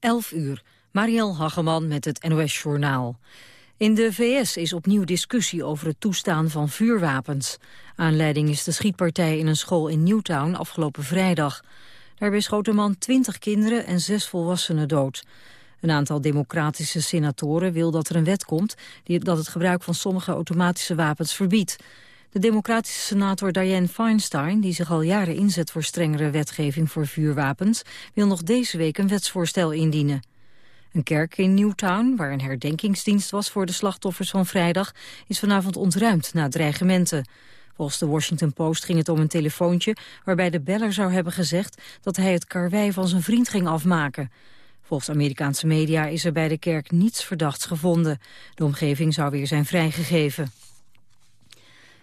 11 uur. Marielle Hageman met het NOS Journaal. In de VS is opnieuw discussie over het toestaan van vuurwapens. Aanleiding is de schietpartij in een school in Newtown afgelopen vrijdag. Daarbij schoot een man 20 kinderen en zes volwassenen dood. Een aantal democratische senatoren wil dat er een wet komt... Die, dat het gebruik van sommige automatische wapens verbiedt. De democratische senator Dianne Feinstein, die zich al jaren inzet voor strengere wetgeving voor vuurwapens, wil nog deze week een wetsvoorstel indienen. Een kerk in Newtown, waar een herdenkingsdienst was voor de slachtoffers van vrijdag, is vanavond ontruimd na dreigementen. Volgens de Washington Post ging het om een telefoontje waarbij de beller zou hebben gezegd dat hij het karwei van zijn vriend ging afmaken. Volgens Amerikaanse media is er bij de kerk niets verdachts gevonden. De omgeving zou weer zijn vrijgegeven.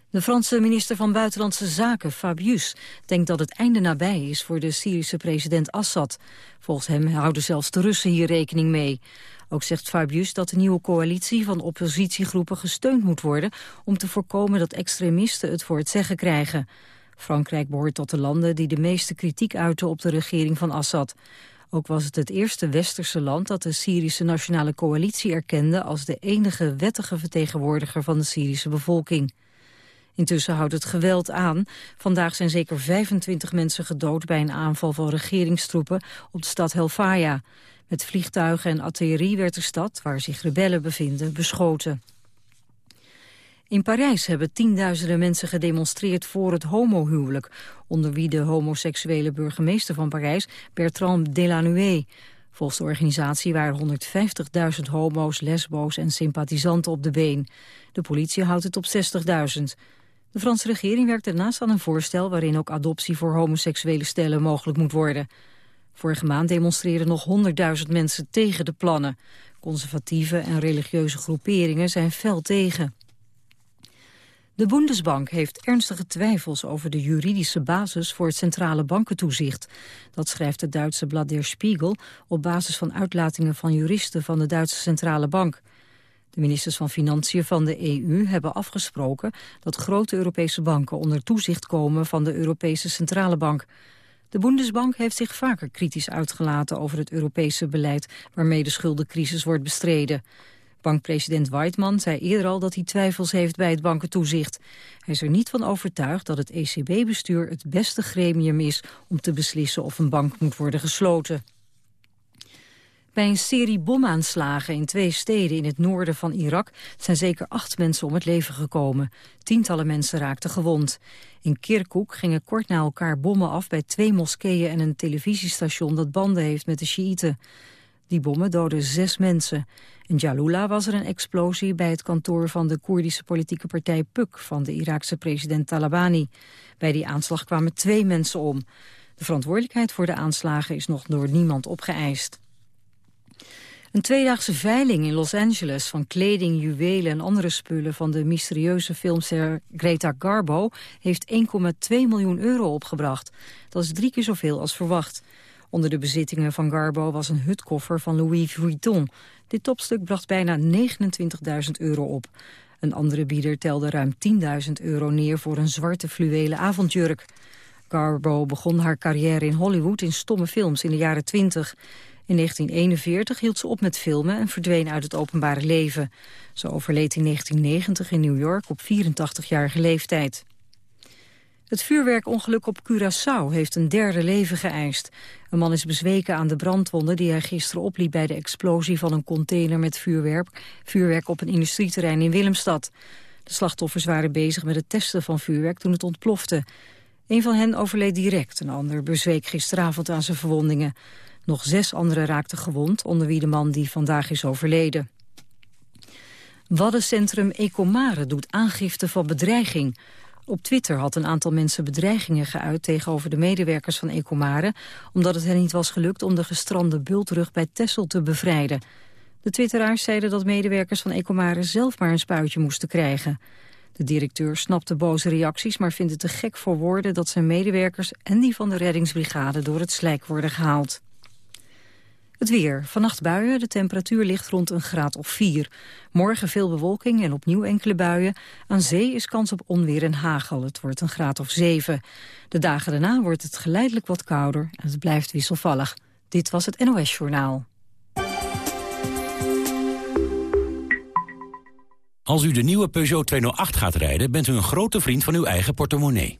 De Franse minister van Buitenlandse Zaken, Fabius, denkt dat het einde nabij is voor de Syrische president Assad. Volgens hem houden zelfs de Russen hier rekening mee. Ook zegt Fabius dat de nieuwe coalitie van oppositiegroepen gesteund moet worden om te voorkomen dat extremisten het voor het zeggen krijgen. Frankrijk behoort tot de landen die de meeste kritiek uiten op de regering van Assad. Ook was het het eerste westerse land dat de Syrische Nationale Coalitie erkende als de enige wettige vertegenwoordiger van de Syrische bevolking. Intussen houdt het geweld aan. Vandaag zijn zeker 25 mensen gedood bij een aanval van regeringstroepen op de stad Helfaya. Met vliegtuigen en artillerie werd de stad, waar zich rebellen bevinden, beschoten. In Parijs hebben tienduizenden mensen gedemonstreerd voor het homohuwelijk, onder wie de homoseksuele burgemeester van Parijs, Bertrand Delanoë. Volgens de organisatie waren 150.000 homo's, lesbo's en sympathisanten op de been. De politie houdt het op 60.000. De Franse regering werkt daarnaast aan een voorstel waarin ook adoptie voor homoseksuele stellen mogelijk moet worden. Vorige maand demonstreerden nog 100.000 mensen tegen de plannen. Conservatieve en religieuze groeperingen zijn fel tegen. De Bundesbank heeft ernstige twijfels over de juridische basis voor het centrale bankentoezicht. Dat schrijft het Duitse blad Der Spiegel op basis van uitlatingen van juristen van de Duitse Centrale Bank. De ministers van Financiën van de EU hebben afgesproken dat grote Europese banken onder toezicht komen van de Europese Centrale Bank. De Bundesbank heeft zich vaker kritisch uitgelaten over het Europese beleid waarmee de schuldencrisis wordt bestreden. Bankpresident Weidmann zei eerder al dat hij twijfels heeft bij het bankentoezicht. Hij is er niet van overtuigd dat het ECB-bestuur het beste gremium is om te beslissen of een bank moet worden gesloten. Bij een serie bomaanslagen in twee steden in het noorden van Irak zijn zeker acht mensen om het leven gekomen. Tientallen mensen raakten gewond. In Kirkuk gingen kort na elkaar bommen af bij twee moskeeën en een televisiestation dat banden heeft met de Sjiïten. Die bommen doden zes mensen. In Jalula was er een explosie bij het kantoor van de Koerdische politieke partij PUK van de Iraakse president Talabani. Bij die aanslag kwamen twee mensen om. De verantwoordelijkheid voor de aanslagen is nog door niemand opgeëist. Een tweedaagse veiling in Los Angeles van kleding, juwelen en andere spullen van de mysterieuze filmster Greta Garbo heeft 1,2 miljoen euro opgebracht. Dat is drie keer zoveel als verwacht. Onder de bezittingen van Garbo was een hutkoffer van Louis Vuitton. Dit topstuk bracht bijna 29.000 euro op. Een andere bieder telde ruim 10.000 euro neer voor een zwarte fluwelen avondjurk. Garbo begon haar carrière in Hollywood in stomme films in de jaren 20. In 1941 hield ze op met filmen en verdween uit het openbare leven. Ze overleed in 1990 in New York op 84-jarige leeftijd. Het vuurwerkongeluk op Curaçao heeft een derde leven geëist. Een man is bezweken aan de brandwonden die hij gisteren opliep... bij de explosie van een container met vuurwerk, vuurwerk op een industrieterrein in Willemstad. De slachtoffers waren bezig met het testen van vuurwerk toen het ontplofte. Een van hen overleed direct, een ander bezweek gisteravond aan zijn verwondingen. Nog zes anderen raakten gewond, onder wie de man die vandaag is overleden. Waddencentrum Ecomare doet aangifte van bedreiging. Op Twitter had een aantal mensen bedreigingen geuit tegenover de medewerkers van Ecomare, omdat het hen niet was gelukt om de gestrande bultrug bij Tessel te bevrijden. De twitteraars zeiden dat medewerkers van Ecomare zelf maar een spuitje moesten krijgen. De directeur snapt de boze reacties, maar vindt het te gek voor woorden dat zijn medewerkers en die van de reddingsbrigade door het slijk worden gehaald. Het weer. Vannacht buien. De temperatuur ligt rond een graad of 4. Morgen veel bewolking en opnieuw enkele buien. Aan zee is kans op onweer en hagel. Het wordt een graad of 7. De dagen daarna wordt het geleidelijk wat kouder en het blijft wisselvallig. Dit was het NOS Journaal. Als u de nieuwe Peugeot 208 gaat rijden, bent u een grote vriend van uw eigen portemonnee.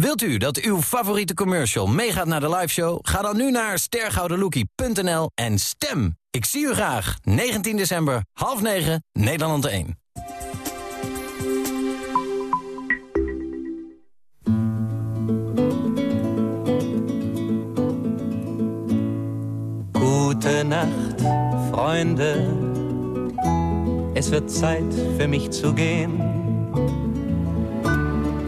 Wilt u dat uw favoriete commercial meegaat naar de liveshow? Ga dan nu naar stergoudenlookie.nl en stem. Ik zie u graag. 19 december, half 9, Nederland 1. Gute Nacht, Freunde. Es wird Zeit für mich zu gehen.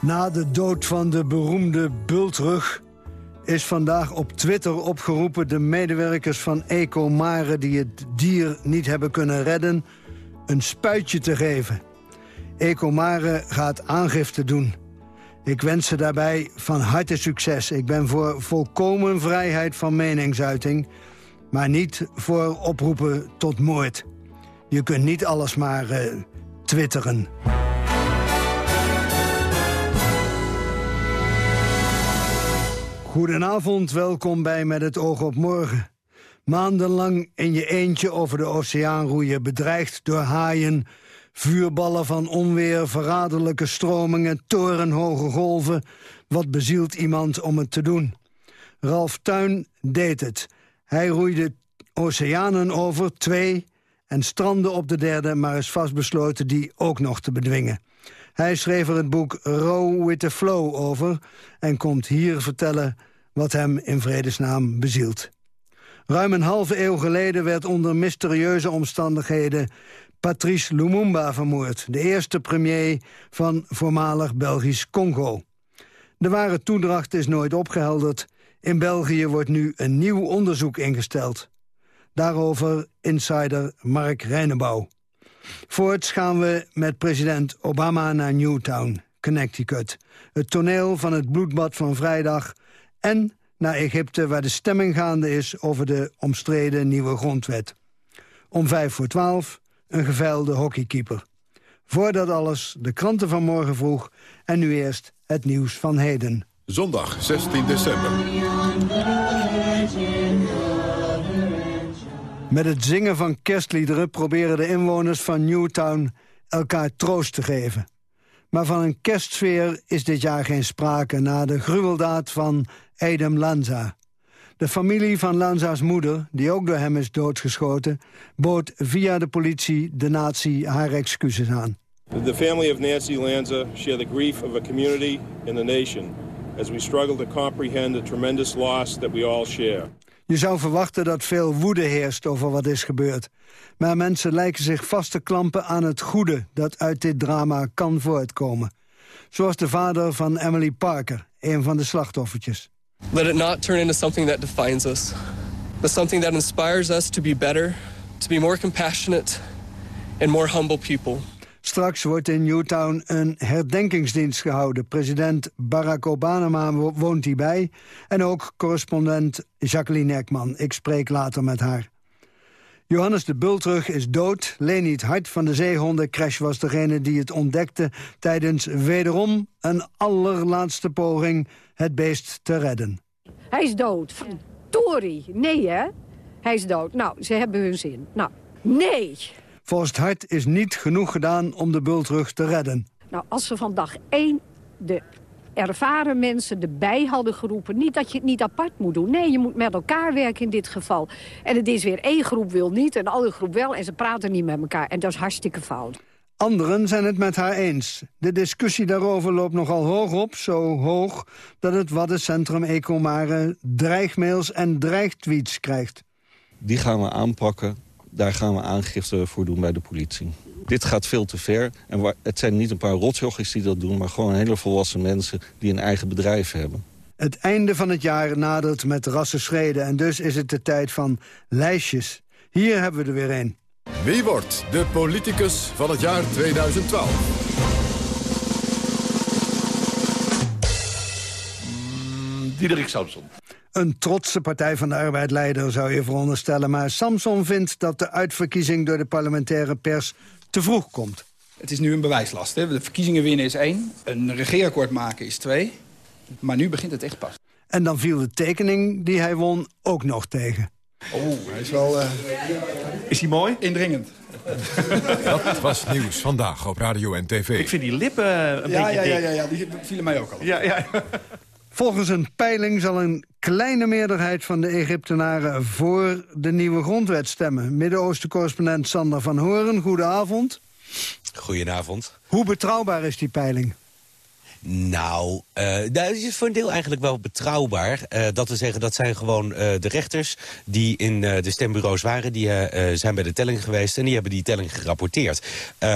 Na de dood van de beroemde bultrug is vandaag op Twitter opgeroepen... de medewerkers van Ecomare die het dier niet hebben kunnen redden... een spuitje te geven. Ecomare gaat aangifte doen. Ik wens ze daarbij van harte succes. Ik ben voor volkomen vrijheid van meningsuiting... maar niet voor oproepen tot moord. Je kunt niet alles maar uh, twitteren. Goedenavond, welkom bij Met het oog op morgen. Maandenlang in je eentje over de oceaan roeien... bedreigd door haaien, vuurballen van onweer... verraderlijke stromingen, torenhoge golven. Wat bezielt iemand om het te doen? Ralf Tuin deed het. Hij roeide oceanen over, twee... en strandde op de derde, maar is vastbesloten die ook nog te bedwingen. Hij schreef er het boek Row with the Flow over... en komt hier vertellen wat hem in vredesnaam bezielt. Ruim een halve eeuw geleden werd onder mysterieuze omstandigheden... Patrice Lumumba vermoord, de eerste premier van voormalig Belgisch Congo. De ware toedracht is nooit opgehelderd. In België wordt nu een nieuw onderzoek ingesteld. Daarover insider Mark Reinebouw. Voorts gaan we met president Obama naar Newtown, Connecticut. Het toneel van het bloedbad van vrijdag en naar Egypte... waar de stemming gaande is over de omstreden nieuwe grondwet. Om vijf voor twaalf een geveild hockeykeeper. Voordat alles de kranten van morgen vroeg... en nu eerst het nieuws van heden. Zondag 16 december. Met het zingen van kerstliederen proberen de inwoners van Newtown elkaar troost te geven. Maar van een kerstsfeer is dit jaar geen sprake... na de gruweldaad van Adam Lanza. De familie van Lanza's moeder, die ook door hem is doodgeschoten... bood via de politie de nazi haar excuses aan. The family of Nancy Lanza share the grief of a community and the nation... as we struggle to comprehend the tremendous loss that we all share. Je zou verwachten dat veel woede heerst over wat is gebeurd. Maar mensen lijken zich vast te klampen aan het goede dat uit dit drama kan voortkomen. Zoals de vader van Emily Parker, een van de slachtoffertjes. Let it not turn into something that defines us, but something that inspires us to be better, to be more compassionate and more humble people. Straks wordt in Newtown een herdenkingsdienst gehouden. President Barack Obama woont hierbij. En ook correspondent Jacqueline Ekman. Ik spreek later met haar. Johannes de Bultrug is dood. Leni het Hart van de zeehondencrash was degene die het ontdekte... tijdens wederom een allerlaatste poging het beest te redden. Hij is dood. Verdorie. Nee, hè? Hij is dood. Nou, ze hebben hun zin. Nou, nee. Volgens het Hart is niet genoeg gedaan om de bultrug te redden. Nou, als ze van dag één de ervaren mensen erbij hadden geroepen. Niet dat je het niet apart moet doen. Nee, je moet met elkaar werken in dit geval. En het is weer één groep wil niet en de andere groep wel. En ze praten niet met elkaar. En dat is hartstikke fout. Anderen zijn het met haar eens. De discussie daarover loopt nogal hoog op, zo hoog... dat het Waddencentrum Ecomare dreigmails en dreigtweets krijgt. Die gaan we aanpakken. Daar gaan we aangifte voor doen bij de politie. Dit gaat veel te ver. En het zijn niet een paar rotjochies die dat doen... maar gewoon hele volwassen mensen die een eigen bedrijf hebben. Het einde van het jaar nadert met rassenschreden... en dus is het de tijd van lijstjes. Hier hebben we er weer een. Wie wordt de politicus van het jaar 2012? Mm, Diederik Samson. Een trotse Partij van de Arbeid-leider zou je veronderstellen... maar Samson vindt dat de uitverkiezing door de parlementaire pers te vroeg komt. Het is nu een bewijslast. Hè? De verkiezingen winnen is één, een regeerakkoord maken is twee. Maar nu begint het echt pas. En dan viel de tekening die hij won ook nog tegen. Oh, hij is wel... Uh... Is hij mooi? Indringend. Dat was nieuws vandaag op Radio en TV. Ik vind die lippen een ja, beetje ja, dik. Ja, ja, ja, die vielen mij ook al. Ja, ja. Volgens een peiling zal een kleine meerderheid van de Egyptenaren... voor de nieuwe grondwet stemmen. Midden-Oosten-correspondent Sander van Horen, goedenavond. Goedenavond. Hoe betrouwbaar is die peiling? Nou, uh, dat is voor een deel eigenlijk wel betrouwbaar. Uh, dat we zeggen, dat zijn gewoon uh, de rechters die in de stembureaus waren. Die zijn bij de telling geweest en die hebben die telling gerapporteerd.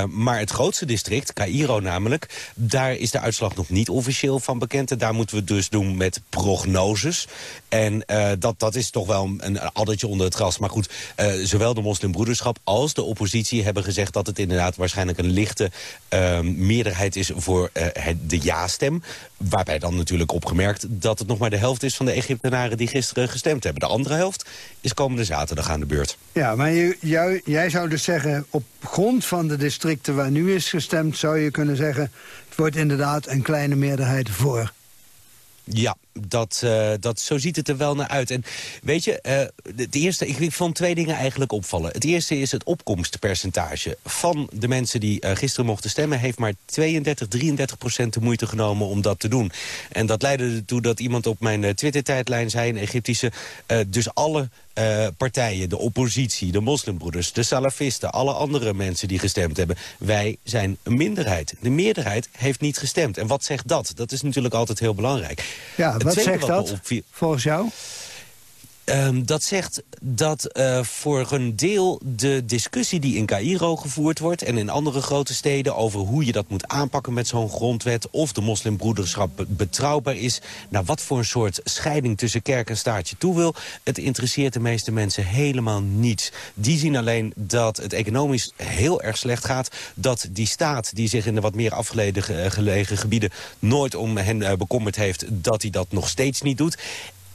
maar het grootste district, Cairo namelijk... daar is de uitslag nog niet officieel van bekend. En daar moeten we dus doen met prognoses. En dat, dat is toch wel een, addertje onder het gras. Maar goed, zowel de moslimbroederschap als de oppositie hebben gezegd... dat het inderdaad waarschijnlijk een lichte meerderheid is voor de ja-stem. Waarbij dan natuurlijk opgemerkt dat het nog maar de helft is van de Egyptenaren die gisteren gestemd hebben. De andere helft is komende zaterdag aan de beurt. Ja, maar je, jou, jij zou dus zeggen, op grond van de districten waar nu is gestemd... zou je kunnen zeggen, het wordt inderdaad een kleine meerderheid voor. Ja, dat, uh, dat, zo ziet het er wel naar uit. En weet je, uh, het eerste, ik, vond twee dingen eigenlijk opvallen. Het eerste is het opkomstpercentage. Van de mensen die uh, gisteren mochten stemmen... heeft maar 32, 33 procent de moeite genomen om dat te doen. En dat leidde ertoe dat iemand op mijn Twitter-tijdlijn zei... een Egyptische, dus alle partijen, de oppositie, de moslimbroeders, de salafisten... alle andere mensen die gestemd hebben. Wij zijn een minderheid. De meerderheid heeft niet gestemd. En wat zegt dat? Dat is natuurlijk altijd heel belangrijk. Ja, wat zegt dat volgens jou? Um, dat zegt dat uh, voor een deel de discussie die in Cairo gevoerd wordt... en in andere grote steden over hoe je dat moet aanpakken met zo'n grondwet... of de moslimbroederschap betrouwbaar is... naar wat voor een soort scheiding tussen kerk en staatje toe wil... het interesseert de meeste mensen helemaal niets. Die zien alleen dat het economisch heel erg slecht gaat... dat die staat die zich in de wat meer afgelegen gelegen gebieden... nooit om hen uh, bekommerd heeft, dat hij dat nog steeds niet doet...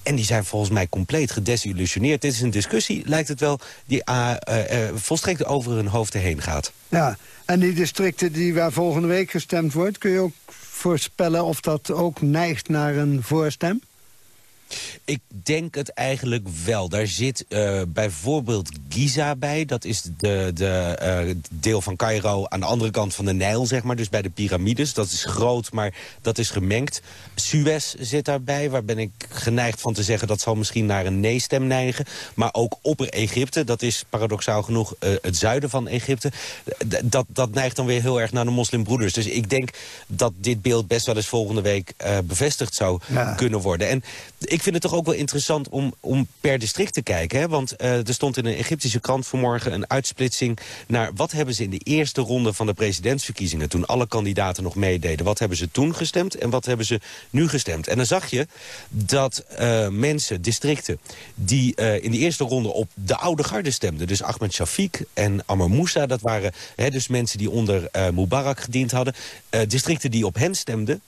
En die zijn volgens mij compleet gedesillusioneerd. Dit is een discussie, lijkt het wel, die uh, uh, volstrekt over hun hoofden heen gaat. Ja, en die districten die waar volgende week gestemd wordt... kun je ook voorspellen of dat ook neigt naar een voorstem? Ik denk het eigenlijk wel. Daar zit uh, bijvoorbeeld Giza bij. Dat is de, de uh, deel van Cairo aan de andere kant van de Nijl, zeg maar. Dus bij de piramides. Dat is groot, maar dat is gemengd. Suez zit daarbij, waar ben ik geneigd van te zeggen... dat zal misschien naar een nee-stem neigen. Maar ook Opper-Egypte, dat is paradoxaal genoeg uh, het zuiden van Egypte. dat, dat neigt dan weer heel erg naar de moslimbroeders. Dus ik denk dat dit beeld best wel eens volgende week bevestigd zou ja. kunnen worden. En ik vind het toch ook wel interessant om, om per district te kijken. Hè? Want uh, er stond in een Egyptische krant vanmorgen een uitsplitsing... naar wat hebben ze in de eerste ronde van de presidentsverkiezingen... toen alle kandidaten nog meededen. Wat hebben ze toen gestemd en wat hebben ze nu gestemd? En dan zag je dat uh, mensen, districten... die uh, in de eerste ronde op de oude garde stemden... dus Ahmed Shafiq en Ammar Moussa... dat waren hè, dus mensen die onder Mubarak gediend hadden... districten die op hen stemden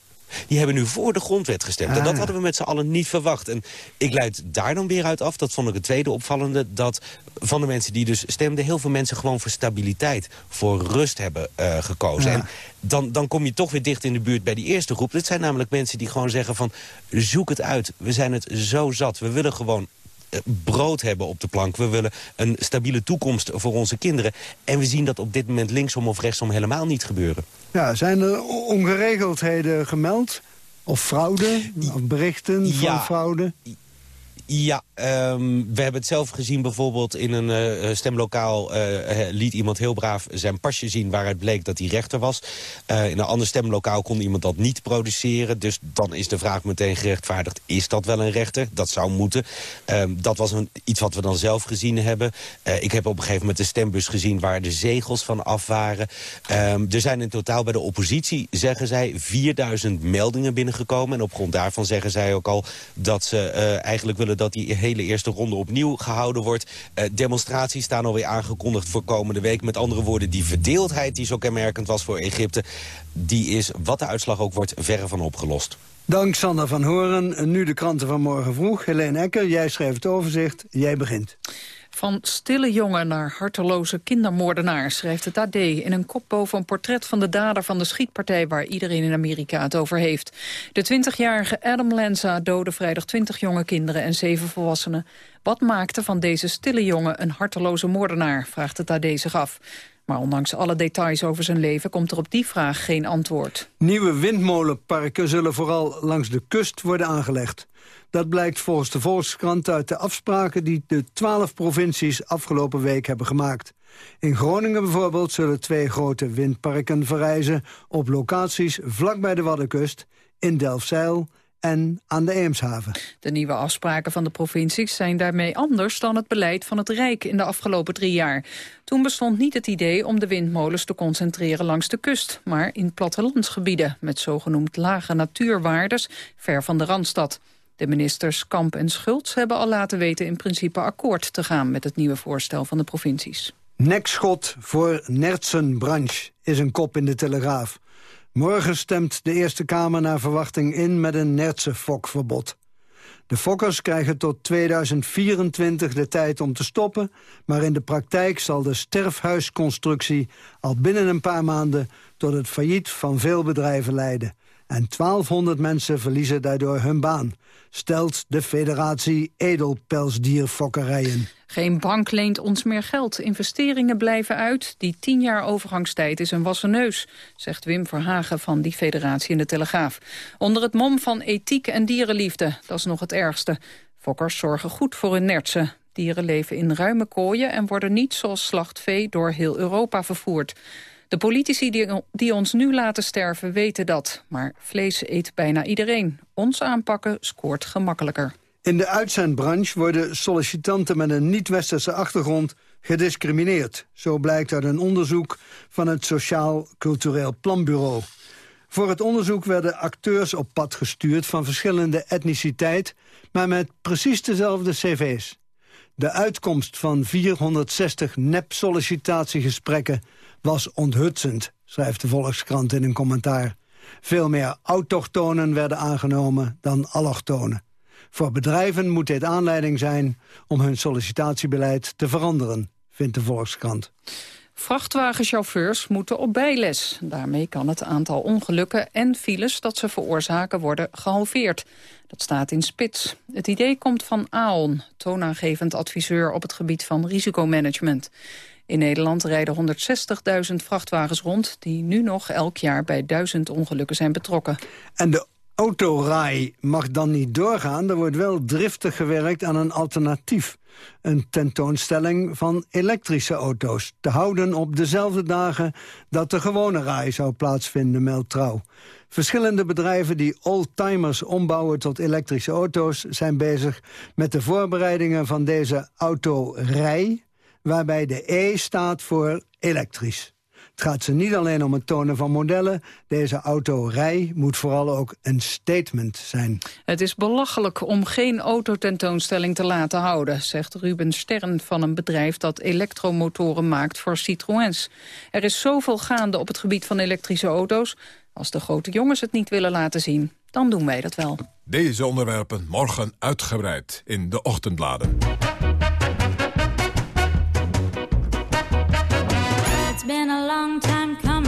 Die hebben nu voor de grondwet gestemd. En dat Ah. hadden we met z'n allen niet verwacht. En ik leid daar dan weer uit af, dat vond ik het tweede opvallende... dat van de mensen die dus stemden... heel veel mensen gewoon voor stabiliteit, voor rust hebben eh, gekozen. Ja. En dan, dan kom je toch weer dicht in de buurt bij die eerste groep. Dit zijn namelijk mensen die gewoon zeggen van... zoek het uit, we zijn het zo zat. We willen gewoon brood hebben op de plank. We willen een stabiele toekomst voor onze kinderen. En we zien dat op dit moment linksom of rechtsom helemaal niet gebeuren. Ja, zijn er ongeregeldheden gemeld? Of fraude? Of berichten van Ja. fraude? Ja, ehm, we hebben het zelf gezien bijvoorbeeld in een eh, stemlokaal... eh, eh, liet iemand heel braaf zijn pasje zien waaruit bleek dat hij rechter was. Eh, in een ander stemlokaal kon iemand dat niet produceren. Dus dan is de vraag meteen gerechtvaardigd, is dat wel een rechter? Dat zou moeten. Ehm, dat was een, iets wat we dan zelf gezien hebben. Eh, ik heb op een gegeven moment de stembus gezien waar de zegels van af waren. Ehm, er zijn in totaal bij de oppositie, zeggen zij, 4000 meldingen binnengekomen. En op grond daarvan zeggen zij ook al dat ze eh, eigenlijk willen dat die hele eerste ronde opnieuw gehouden wordt. Eh, demonstraties staan alweer aangekondigd voor komende week. Met andere woorden, die verdeeldheid die zo kenmerkend was voor Egypte... die is, wat de uitslag ook wordt, verre van opgelost. Dank Sander van Horen. En Nu de kranten van morgen vroeg. Helene Ecker, jij schreef het overzicht. Jij begint. Van stille jongen naar harteloze kindermoordenaar, schrijft het AD... in een kop boven portret van de dader van de schietpartij... waar iedereen in Amerika het over heeft. De 20-jarige Adam Lanza doodde vrijdag 20 jonge kinderen en 7 volwassenen. Wat maakte van deze stille jongen een harteloze moordenaar, vraagt het AD zich af. Maar ondanks alle details over zijn leven komt er op die vraag geen antwoord. Nieuwe windmolenparken zullen vooral langs de kust worden aangelegd. Dat blijkt volgens de Volkskrant uit de afspraken die de twaalf provincies afgelopen week hebben gemaakt. In Groningen bijvoorbeeld zullen twee grote windparken verrijzen op locaties vlak bij de Waddenkust, in Delfzijl en aan de Eemshaven. De nieuwe afspraken van de provincies zijn daarmee anders dan het beleid van het Rijk in de afgelopen drie jaar. Toen bestond niet het idee om de windmolens te concentreren langs de kust, maar in plattelandsgebieden met zogenoemd lage natuurwaardes ver van de Randstad. De ministers Kamp en Schultz hebben al laten weten in principe akkoord te gaan met het nieuwe voorstel van de provincies. Nekschot voor Nertsenbranche is een kop in de Telegraaf. Morgen stemt de Eerste Kamer naar verwachting in met een nertsenfokverbod. De fokkers krijgen tot 2024 de tijd om te stoppen... maar in de praktijk zal de sterfhuisconstructie al binnen een paar maanden... tot het failliet van veel bedrijven leiden. En 1200 mensen verliezen daardoor hun baan, stelt de Federatie Edelpelsdierfokkerijen. Geen bank leent ons meer geld. Investeringen blijven uit. Die tien jaar overgangstijd is een wassen neus, zegt Wim Verhagen van die federatie in de Telegraaf. Onder het mom van ethiek en dierenliefde, dat is nog het ergste. Fokkers zorgen goed voor hun nertsen. Dieren leven in ruime kooien en worden niet zoals slachtvee door heel Europa vervoerd. De politici die, die ons nu laten sterven weten dat. Maar vlees eet bijna iedereen. Ons aanpakken scoort gemakkelijker. In de uitzendbranche worden sollicitanten met een niet-westerse achtergrond gediscrimineerd. Zo blijkt uit een onderzoek van het Sociaal Cultureel Planbureau. Voor het onderzoek werden acteurs op pad gestuurd van verschillende etniciteit, maar met precies dezelfde cv's. De uitkomst van 460 nep-sollicitatiegesprekken was onthutsend, schrijft de Volkskrant in een commentaar. Veel meer autochtonen werden aangenomen dan allochtonen. Voor bedrijven moet dit aanleiding zijn om hun sollicitatiebeleid te veranderen, vindt de Volkskrant. Vrachtwagenchauffeurs moeten op bijles. Daarmee kan het aantal ongelukken en files dat ze veroorzaken worden gehalveerd. Dat staat in Spits. Het idee komt van AON, toonaangevend adviseur op het gebied van risicomanagement. In Nederland rijden 160.000 vrachtwagens rond... die nu nog elk jaar bij duizend ongelukken zijn betrokken. En de autorij mag dan niet doorgaan. Er wordt wel driftig gewerkt aan een alternatief. Een tentoonstelling van elektrische auto's. Te houden op dezelfde dagen dat de gewone rij zou plaatsvinden, meldt Trouw. Verschillende bedrijven die oldtimers ombouwen tot elektrische auto's... zijn bezig met de voorbereidingen van deze autorij... waarbij de E staat voor elektrisch. Het gaat ze niet alleen om het tonen van modellen. Deze autorij moet vooral ook een statement zijn. Het is belachelijk om geen autotentoonstelling te laten houden... zegt Ruben Stern van een bedrijf dat elektromotoren maakt voor Citroëns. Er is zoveel gaande op het gebied van elektrische auto's... Als de grote jongens het niet willen laten zien, dan doen wij dat wel. Deze onderwerpen morgen uitgebreid in de ochtendbladen. Long time coming.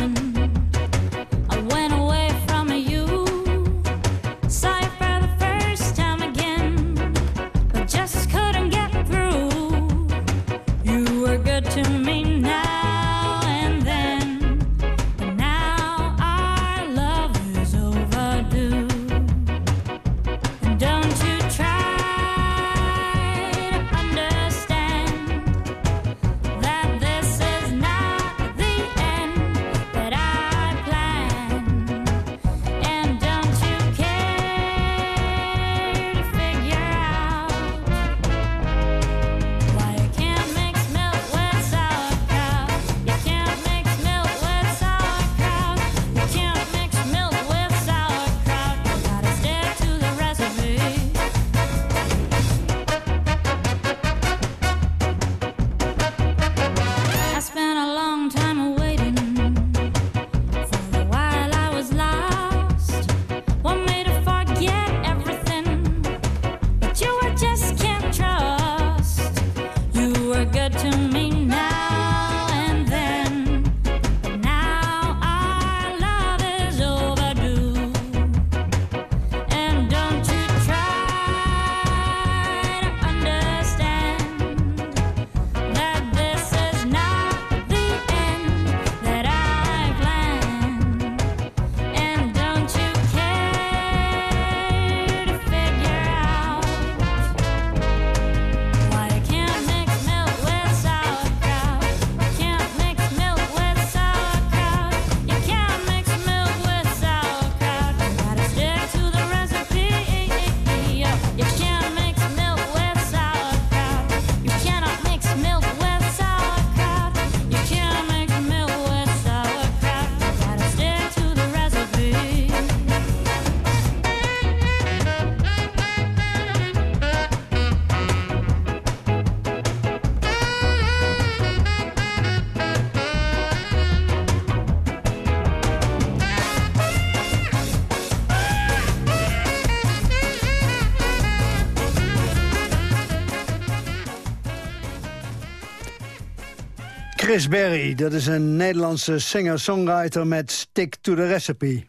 Chris Berry, dat is een Nederlandse singer-songwriter met Stick to the Recipe.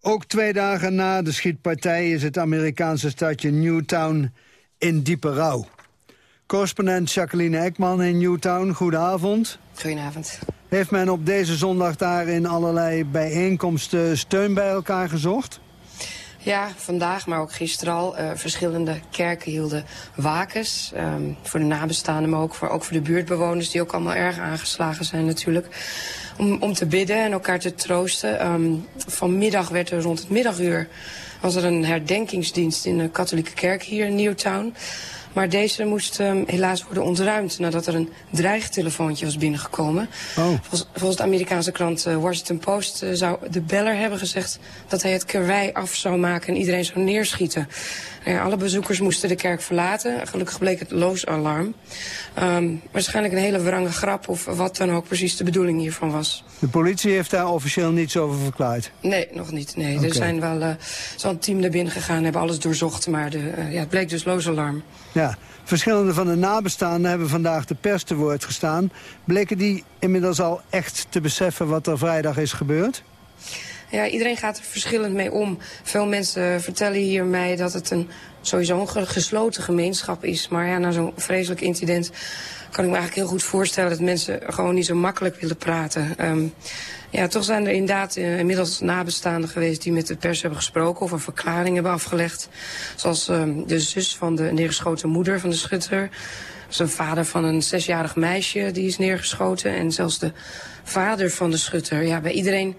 Ook twee dagen na de schietpartij is het Amerikaanse stadje Newtown in diepe rouw. Correspondent Jacqueline Ekman in Newtown, goedenavond. Goedenavond. Heeft men op deze zondag daar in allerlei bijeenkomsten steun bij elkaar gezocht? Ja, vandaag, maar ook gisteren al. eh, verschillende kerken hielden wakens. ehm, voor de nabestaanden, maar ook voor, ook voor de buurtbewoners... die ook allemaal erg aangeslagen zijn natuurlijk. Om, om te bidden en elkaar te troosten. Ehm, vanmiddag werd er rond het middaguur... was er een herdenkingsdienst in de katholieke kerk hier in Newtown. Maar deze moest ehm, helaas worden ontruimd... nadat er een dreigtelefoontje was binnengekomen. Volgens, volgens de Amerikaanse krant eh, Washington Post eh, zou de beller hebben gezegd... dat hij het karwei af zou maken en iedereen zou neerschieten. Nou ja, alle bezoekers moesten de kerk verlaten. Gelukkig bleek het loos alarm. Ehm, waarschijnlijk een hele wrange grap of wat dan ook precies de bedoeling hiervan was. De politie heeft daar officieel niets over verklaard. Nee, nog niet. Nee. Er zijn wel uh, zo'n team naar binnen gegaan, hebben alles doorzocht. Maar de, eh, ja, het bleek dus loos alarm. Ja, verschillende van de nabestaanden hebben vandaag de pers te woord gestaan. Bleken die inmiddels al echt te beseffen wat er vrijdag is gebeurd? Ja, iedereen gaat er verschillend mee om. Veel mensen vertellen hier mij dat het een, sowieso een ge- gesloten gemeenschap is. Maar ja, na zo'n vreselijk incident kan ik me eigenlijk heel goed voorstellen... dat mensen gewoon niet zo makkelijk willen praten. Ehm, ja, toch zijn er inderdaad eh, inmiddels nabestaanden geweest... die met de pers hebben gesproken of een verklaring hebben afgelegd. Zoals ehm, de zus van de neergeschoten moeder van de schutter... zijn vader van een zesjarig meisje die is neergeschoten... en zelfs de vader van de schutter. Ja, bij iedereen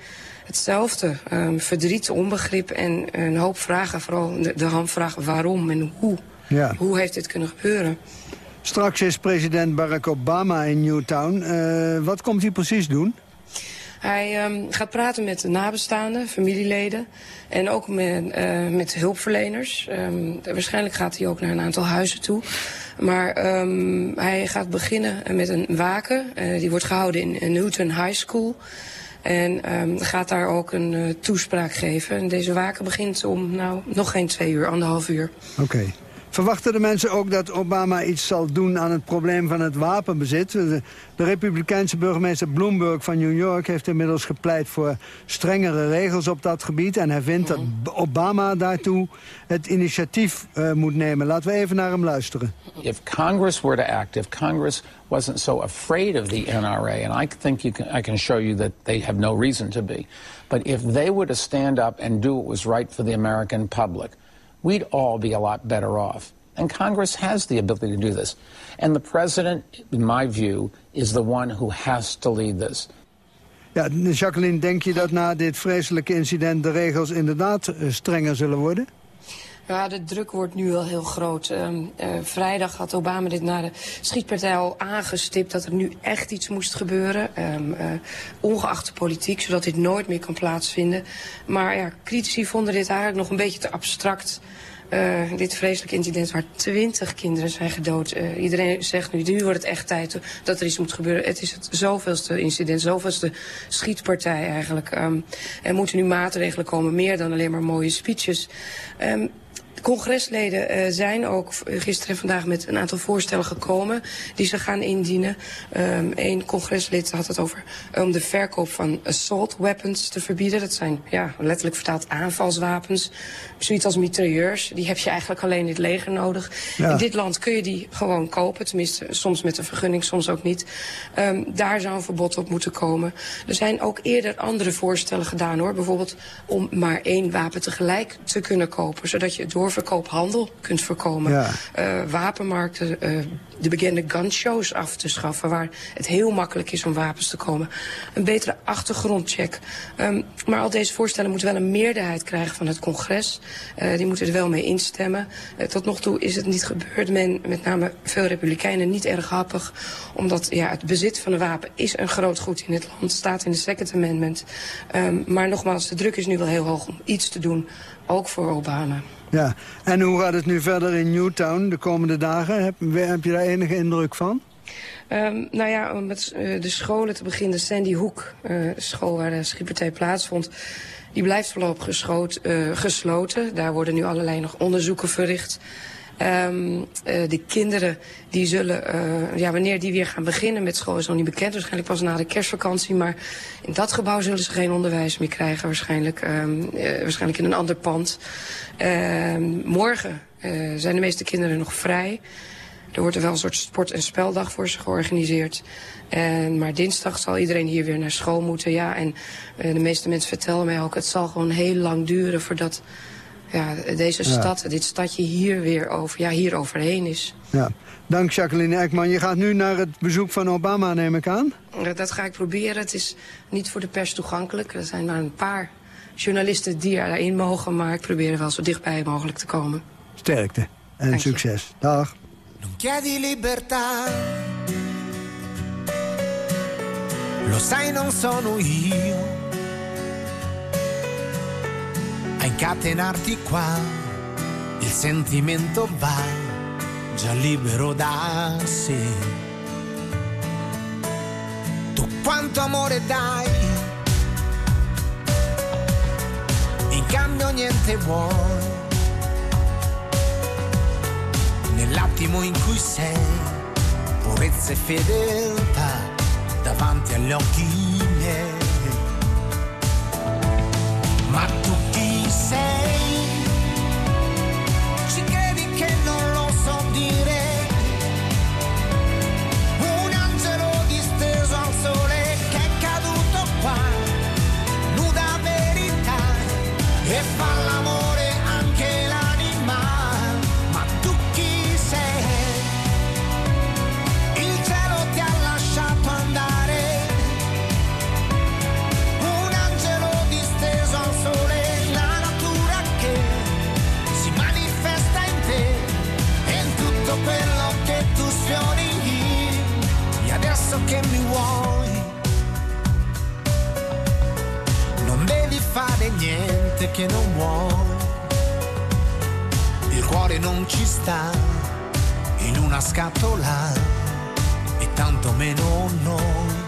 hetzelfde. Ehm, verdriet, onbegrip en een hoop vragen. Vooral de, de hamvraag waarom en hoe. Ja. Hoe heeft dit kunnen gebeuren? Straks is president Barack Obama in Newtown. Eh, wat komt hij precies doen? Hij ehm, gaat praten met de nabestaanden, familieleden en ook met, eh, met hulpverleners. Ehm, waarschijnlijk gaat hij ook naar een aantal huizen toe. Maar hij gaat beginnen met een waken. Eh, die wordt gehouden in, in Newton High School. En ehm, gaat daar ook een eh, toespraak geven. En deze waken begint om nou, nog geen twee uur, anderhalf uur. Oké. Verwachten de mensen ook dat Obama iets zal doen aan het probleem van het wapenbezit? De, republikeinse burgemeester Bloomberg van New York heeft inmiddels gepleit voor strengere regels op dat gebied. En hij vindt dat Obama daartoe het initiatief eh, moet nemen. Laten we even naar hem luisteren. If Congress were to act, if Congress wasn't so afraid of the NRA, and I think you can, I can show you that they have no reason to be, but if they were to stand up and do what was right for the American public, we'd all be a lot better off. And Congress has the ability to do this. And the president, in my view, is the one who has to lead this. Ja, Jacqueline, denk je dat na dit vreselijke incident de regels inderdaad eh, strenger zullen worden? Ja, de druk wordt nu wel heel groot. Ehm, eh, vrijdag had Obama dit na de schietpartij al aangestipt... dat er nu echt iets moest gebeuren, ehm, eh, ongeacht de politiek... zodat dit nooit meer kan plaatsvinden. Maar ja, critici vonden dit eigenlijk nog een beetje te abstract... Eh, dit vreselijke incident waar twintig kinderen zijn gedood. Iedereen zegt nu, nu wordt het echt tijd dat er iets moet gebeuren. Het is het zoveelste incident, zoveelste schietpartij eigenlijk. Ehm, er moeten nu maatregelen komen, meer dan alleen maar mooie speeches. Ehm, Congresleden eh, zijn ook gisteren en vandaag met een aantal voorstellen gekomen die ze gaan indienen. Eén Eén congreslid had het over om de verkoop van assault weapons te verbieden. Dat zijn ja, letterlijk vertaald aanvalswapens. Zoiets als mitrailleurs. Die heb je eigenlijk alleen in het leger nodig. Ja. In dit land kun je die gewoon kopen. Tenminste, soms met een vergunning, soms ook niet. Ehm, daar zou een verbod op moeten komen. Er zijn ook eerder andere voorstellen gedaan hoor. Bijvoorbeeld om maar één wapen tegelijk te kunnen kopen. Zodat je doorverkoophandel kunt voorkomen. Ja. Eh, wapenmarkten, eh, de bekende gunshows af te schaffen... waar het heel makkelijk is om wapens te komen. Een betere achtergrondcheck. Ehm, maar al deze voorstellen moeten wel een meerderheid krijgen van het congres. Eh, die moeten er wel mee instemmen. Tot nog toe is het niet gebeurd. Men, met name veel republikeinen, niet erg happig. Omdat ja, het bezit van een wapen is een groot goed in het land. Staat in de Second Amendment. Ehm, maar nogmaals, de druk is nu wel heel hoog om iets te doen. Ook voor Obama. Ja, en hoe gaat het nu verder in Newtown de komende dagen? Heb, heb je daar enige indruk van? Ehm, nou ja, om met eh, de scholen te beginnen. Sandy Hook, eh, school waar de schietpartij plaatsvond... die blijft voorlopig geschoot, eh, gesloten. Daar worden nu allerlei nog onderzoeken verricht. Eh, de kinderen die zullen, eh, ja, wanneer die weer gaan beginnen met school is nog niet bekend. Waarschijnlijk pas na de kerstvakantie. Maar in dat gebouw zullen ze geen onderwijs meer krijgen. Waarschijnlijk, eh, waarschijnlijk in een ander pand. Ehm, morgen zijn de meeste kinderen nog vrij. Er wordt er wel een soort sport- en speldag voor ze georganiseerd. En, maar dinsdag zal iedereen hier weer naar school moeten. Ja, en de meeste mensen vertellen mij ook... het zal gewoon heel lang duren voordat ja, deze Ja. stad, dit stadje hier weer over, ja, hier overheen is. Ja. Dank Jacqueline Ekman. Je gaat nu naar het bezoek van Obama, neem ik aan? Dat ga ik proberen. Het is niet voor de pers toegankelijk. Er zijn maar een paar journalisten die daarin mogen... maar ik probeer er wel zo dichtbij mogelijk te komen. Sterkte en succes. Dag. Chiedi libertà. Lo sai, non sono io a incatenarti qua. Il sentimento va già libero da sé. Tu quanto amore dai, in cambio niente vuoi. Nell'attimo in cui sei, purezza e fedeltà davanti agli occhi miei. Ma tu niente che non vuoi. Il cuore non ci sta in una scatola e tanto meno noi.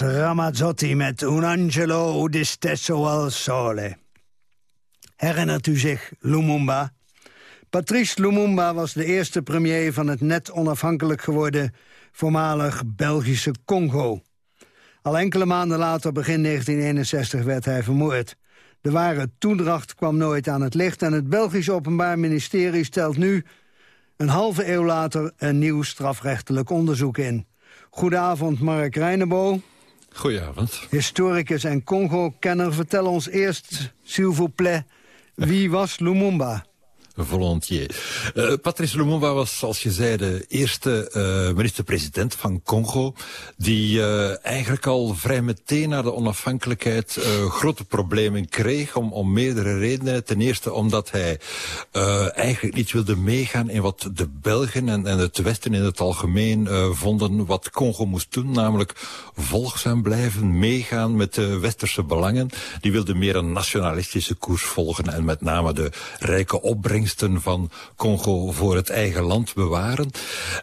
Ramazzotti met Un angelo disteso al sole. Herinnert u zich Lumumba? Patrice Lumumba was de eerste premier van het net onafhankelijk geworden voormalig Belgische Congo. Al enkele maanden later, begin 1961, werd hij vermoord. De ware toedracht kwam nooit aan het licht... en het Belgisch Openbaar Ministerie stelt nu, een halve eeuw later... een nieuw strafrechtelijk onderzoek in. Goedenavond, Mark Reinebo. Goedenavond. Historicus en Congo-kenner. Vertel ons eerst, s'il vous plaît, wie was Lumumba? Volontiers. Uh, Patrice Lumumba was, zoals je zei, de eerste uh, minister-president van Congo... die uh, eigenlijk al vrij meteen na de onafhankelijkheid grote problemen kreeg... Om, om meerdere redenen. Ten eerste omdat hij eigenlijk niet wilde meegaan in wat de Belgen en, en het Westen in het algemeen vonden... wat Congo moest doen, namelijk volgzaam blijven, meegaan met de westerse belangen. Die wilde meer een nationalistische koers volgen en met name de rijke opbrengst van Congo voor het eigen land bewaren.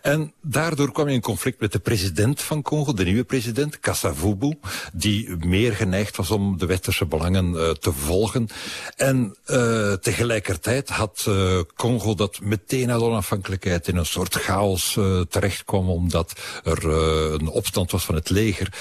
En daardoor kwam hij in conflict met de president van Congo, de nieuwe president, Kassavubu, die meer geneigd was om de westerse belangen uh, te volgen. En uh, tegelijkertijd had uh, Congo dat meteen na de onafhankelijkheid in een soort chaos terecht kwam, omdat er een opstand was van het leger.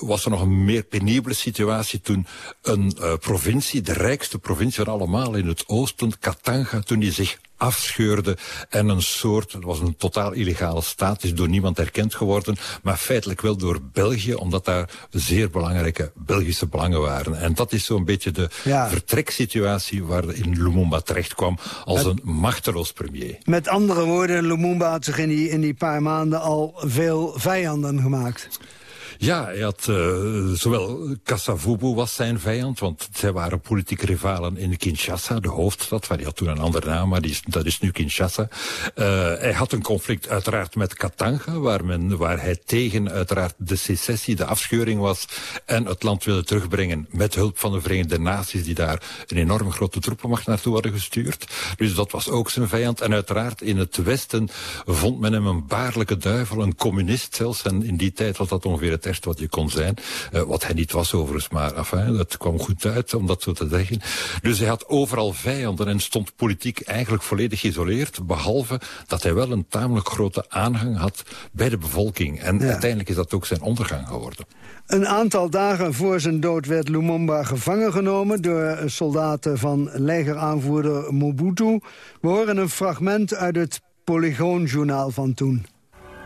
was er nog een meer penibele situatie toen een provincie, de rijkste provincie van allemaal in het oosten, Katanga, toen die zich afscheurde en een soort, het was een totaal illegale staat, is door niemand erkend geworden, maar feitelijk wel door België, omdat daar zeer belangrijke Belgische belangen waren. En dat is zo'n beetje de ja. vertreksituatie waarin Lumumba terecht kwam als een machteloos premier. Met andere woorden, Lumumba had zich in die, in die paar maanden al veel vijanden gemaakt. Ja, hij had uh, zowel Kassavubu was zijn vijand, want zij waren politieke rivalen in Kinshasa, de hoofdstad. Waar hij had toen een andere naam, maar die is, dat is nu Kinshasa. Uh, hij had een conflict uiteraard met Katanga, waar, men, waar hij tegen uiteraard de secessie, de afscheuring was, en het land wilde terugbrengen met hulp van de Verenigde Naties, die daar een enorm grote troepenmacht naartoe hadden gestuurd. Dus dat was ook zijn vijand. En uiteraard in het Westen vond men hem een baarlijke duivel, een communist zelfs. En in die tijd was dat ongeveer het wat je kon zijn. Uh, wat hij niet was overigens, maar enfin, dat kwam goed uit om dat zo te zeggen. Dus hij had overal vijanden en stond politiek eigenlijk volledig geïsoleerd. Behalve dat hij wel een tamelijk grote aanhang had bij de bevolking. En ja. uiteindelijk is dat ook zijn ondergang geworden. Een aantal dagen voor zijn dood werd Lumumba gevangen genomen... door soldaten van legeraanvoerder Mobutu. We horen een fragment uit het Polygoonjournaal van toen.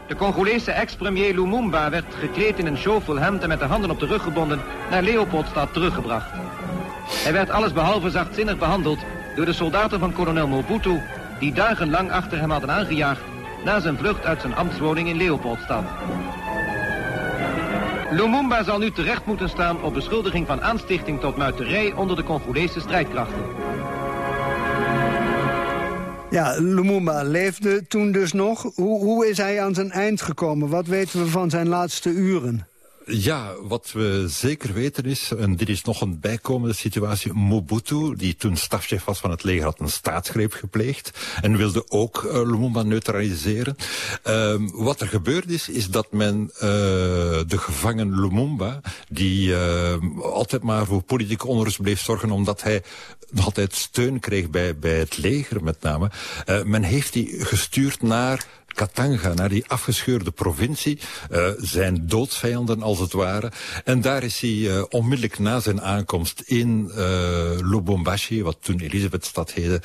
De Congolese ex-premier Lumumba werd gekleed in een sjofel hemd en met de handen op de rug gebonden naar Leopoldstad teruggebracht. Hij werd allesbehalve zachtzinnig behandeld door de soldaten van kolonel Mobutu, die dagenlang achter hem hadden aangejaagd na zijn vlucht uit zijn ambtswoning in Leopoldstad. Lumumba zal nu terecht moeten staan op beschuldiging van aanstichting tot muiterij onder de Congolese strijdkrachten. Ja, Lumumba leefde toen dus nog. Hoe, hoe is hij aan zijn eind gekomen? Wat weten we van zijn laatste uren? Ja, wat we zeker weten is, en dit is nog een bijkomende situatie, Mobutu, die toen stafchef was van het leger, had een staatsgreep gepleegd en wilde ook uh, Lumumba neutraliseren. Uh, wat er gebeurd is, is dat men uh, de gevangen Lumumba, die altijd maar voor politieke onrust bleef zorgen, omdat hij altijd steun kreeg bij, bij het leger met name, men heeft die gestuurd naar Katanga, naar die afgescheurde provincie. Uh, zijn doodsvijanden als het ware. En daar is hij uh, onmiddellijk na zijn aankomst in uh, Lubumbashi, wat toen Elisabethstad heette.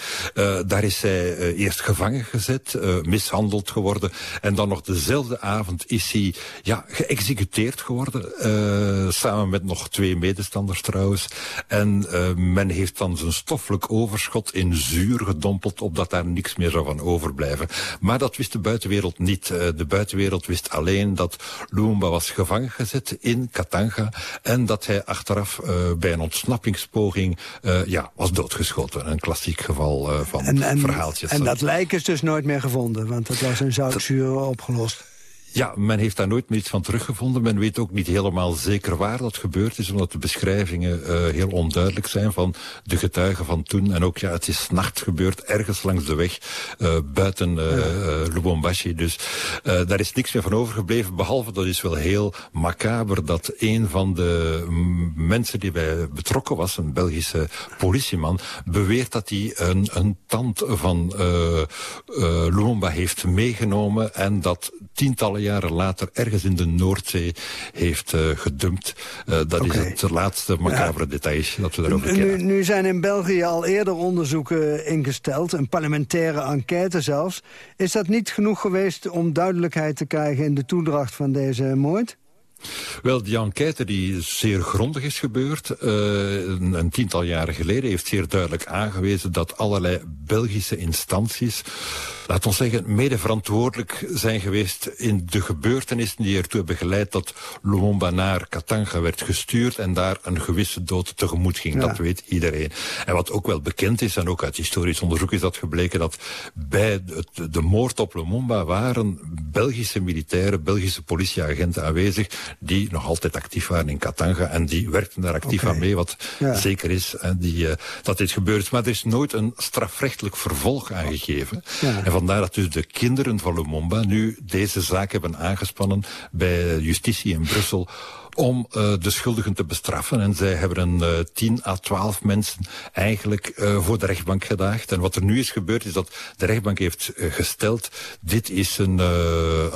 daar is hij eerst gevangen gezet, mishandeld geworden. En dan nog dezelfde avond is hij ja, geëxecuteerd geworden. samen met nog twee medestanders trouwens. En men heeft dan zijn stoffelijk overschot in zuur gedompeld, opdat daar niks meer zou van overblijven. Maar dat wist de buiten buitenwereld niet. Eh, de buitenwereld wist alleen dat Lumumba was gevangen gezet in Katanga en dat hij achteraf eh, bij een ontsnappingspoging eh, ja, was doodgeschoten. Een klassiek geval van En, en, verhaaltjes. en dat lijk is dus nooit meer gevonden, want het was in zoutzuur opgelost. Ja, men heeft daar nooit meer iets van teruggevonden. Men weet ook niet helemaal zeker waar dat gebeurd is, omdat de beschrijvingen uh, heel onduidelijk zijn van de getuigen van toen. En ook, ja, het is nachts gebeurd, ergens langs de weg, uh, buiten uh. Lubumbashi. Dus daar is niks meer van overgebleven, behalve dat is wel heel macaber dat een van de mensen die bij betrokken was, een Belgische politieman, beweert dat hij een, een tand van Lumumba heeft meegenomen en dat tientallen jaren later ergens in de Noordzee heeft uh, gedumpt. Uh, dat okay. is het laatste macabere ja. detail dat we daarover nu, kennen. Nu zijn in België al eerder onderzoeken ingesteld, een parlementaire enquête zelfs. Is dat niet genoeg geweest om duidelijkheid te krijgen in de toedracht van deze moord? Wel, die enquête die zeer grondig is gebeurd, uh, een, een, tiental jaren geleden, heeft zeer duidelijk aangewezen dat allerlei Belgische instanties, laat ons zeggen, mede verantwoordelijk zijn geweest in de gebeurtenissen die ertoe hebben geleid dat Lumumba naar Katanga werd gestuurd en daar een gewisse dood tegemoet ging. Ja. Dat weet iedereen. En wat ook wel bekend is, en ook uit historisch onderzoek is dat gebleken, dat bij de, de moord op Lumumba waren Belgische militairen, Belgische politieagenten aanwezig die nog altijd actief waren in Katanga. En die werkten daar actief okay. aan mee, wat ja. zeker is en die, uh, dat dit gebeurd is. Maar er is nooit een strafrechtelijk vervolg aangegeven. Ja. En vandaar dat dus de kinderen van Lumumba nu deze zaak hebben aangespannen bij justitie in Brussel om uh, de schuldigen te bestraffen. En zij hebben een uh, 10 à 12 mensen eigenlijk uh, voor de rechtbank gedaagd. En wat er nu is gebeurd is dat de rechtbank heeft gesteld... dit is een,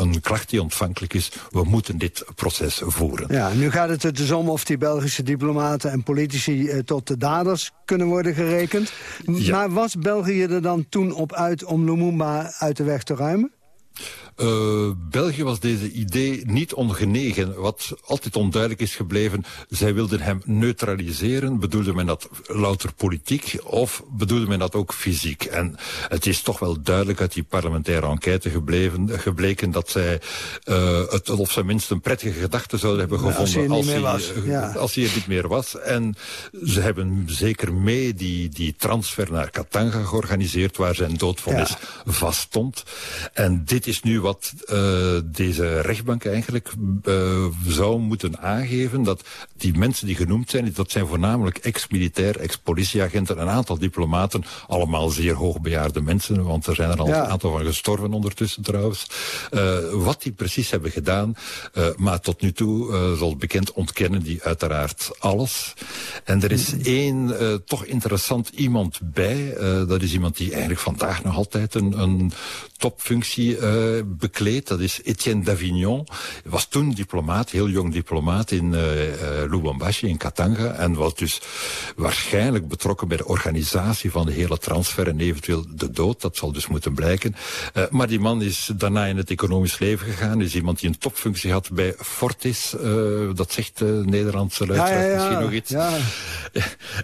een klacht die ontvankelijk is. We moeten dit proces voeren. Ja, nu gaat het er dus om of die Belgische diplomaten en politici tot de daders kunnen worden gerekend. Ja. Maar was België er dan toen op uit om Lumumba uit de weg te ruimen? Uh, België was deze idee niet ongenegen. Wat altijd onduidelijk is gebleven, zij wilden hem neutraliseren. Bedoelde men dat louter politiek of bedoelde men dat ook fysiek? En het is toch wel duidelijk uit die parlementaire enquête gebleven, gebleken dat zij uh, het of zijn minst een prettige gedachte zouden hebben gevonden als hij, als hij, ja. als hij er niet meer was. En ze hebben zeker mee die, die transfer naar Katanga georganiseerd, waar zijn doodvonnis ja. vaststond. En dit is nu wat uh, deze rechtbank eigenlijk uh, zou moeten aangeven... dat die mensen die genoemd zijn, dat zijn voornamelijk ex-militair, ex-politieagenten... een aantal diplomaten, allemaal zeer hoogbejaarde mensen... want er zijn er al ja. een aantal van gestorven ondertussen trouwens. Uh, wat die precies hebben gedaan, maar tot nu toe, zoals bekend, ontkennen die uiteraard alles. En er is één toch interessant iemand bij. dat is iemand die eigenlijk vandaag nog altijd een, een topfunctie bekleed. Dat is Etienne Davignon. Was toen diplomaat, heel jong diplomaat in uh, Lubumbashi, in Katanga. En was dus waarschijnlijk betrokken bij de organisatie van de hele transfer en eventueel de dood. Dat zal dus moeten blijken. Uh, maar die man is daarna in het economisch leven gegaan. Is iemand die een topfunctie had bij Fortis. dat zegt de Nederlandse luisteraar ja, ja, ja. misschien nog iets.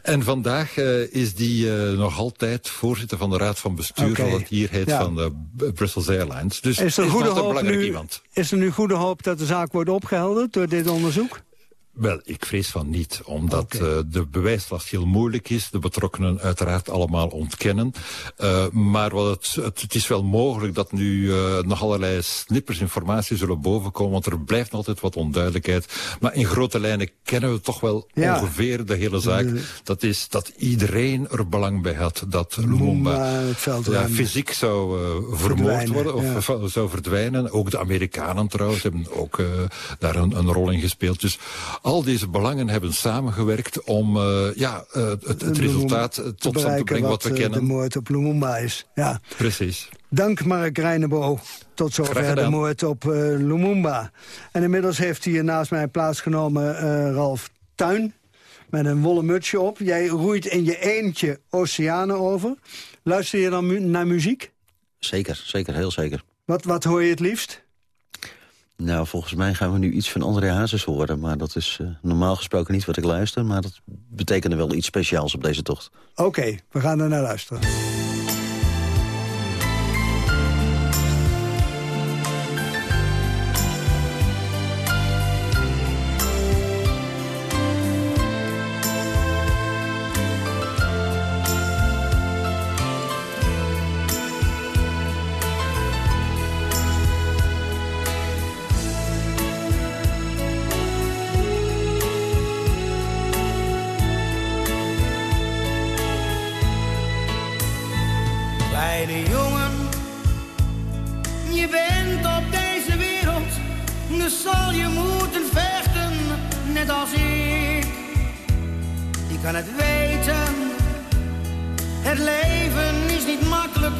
En vandaag is die nog altijd voorzitter van de raad van bestuur okay. van het hier heet van Brussels Airlines. Dus er, goede hoop nu, is er nu goede hoop dat de zaak wordt opgehelderd door dit onderzoek? Wel, ik vrees van niet, omdat okay. uh, de bewijslast heel moeilijk is. De betrokkenen uiteraard allemaal ontkennen. Uh, maar wat het, het, het, is wel mogelijk dat nu uh, nog allerlei snippers informatie zullen bovenkomen. Want er blijft altijd wat onduidelijkheid. Maar in grote lijnen kennen we toch wel ja. ongeveer de hele zaak. De... Dat is dat iedereen er belang bij had dat Lumumba ja, fysiek zou vermoord worden of ja. zou verdwijnen. Ook de Amerikanen trouwens hebben ook daar een, een rol in gespeeld. Dus al deze belangen hebben samengewerkt om uh, ja, uh, het, het resultaat tot stand te brengen wat, wat we kennen. de moord op Lumumba is. Ja. Precies. Dank Mark Reinebo. Tot zover de moord op uh, Lumumba. En inmiddels heeft hier naast mij plaatsgenomen Ralf Tuin. Met een wollen mutsje op. Jij roeit in je eentje oceanen over. Luister je dan mu naar muziek? Zeker, zeker, heel zeker. Wat, wat hoor je het liefst? Nou, volgens mij gaan we nu iets van André Hazes horen. Maar dat is uh, normaal gesproken niet wat ik luister. Maar dat betekende wel iets speciaals op deze tocht. Oké, we gaan er naar luisteren. Kan het weten. Het leven is niet makkelijk.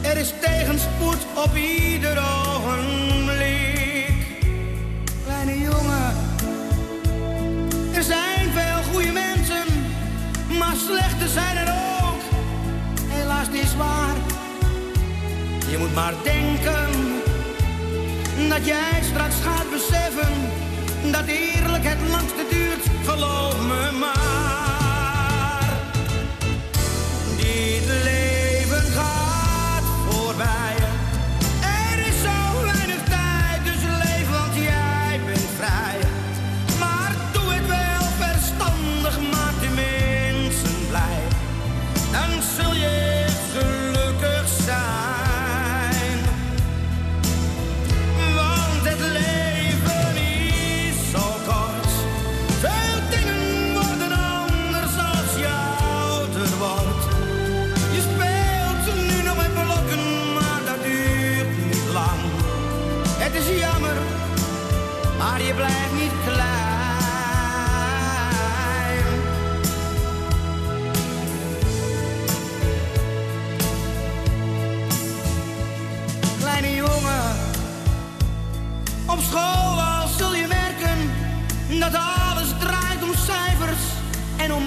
Er is tegenspoed op ieder ogenblik. Kleine jongen, er zijn veel goede mensen, maar slechte zijn er ook. Helaas, het is waar. Je moet maar denken dat jij straks gaat beseffen dat eerlijk het langste duurt, geloof me maar.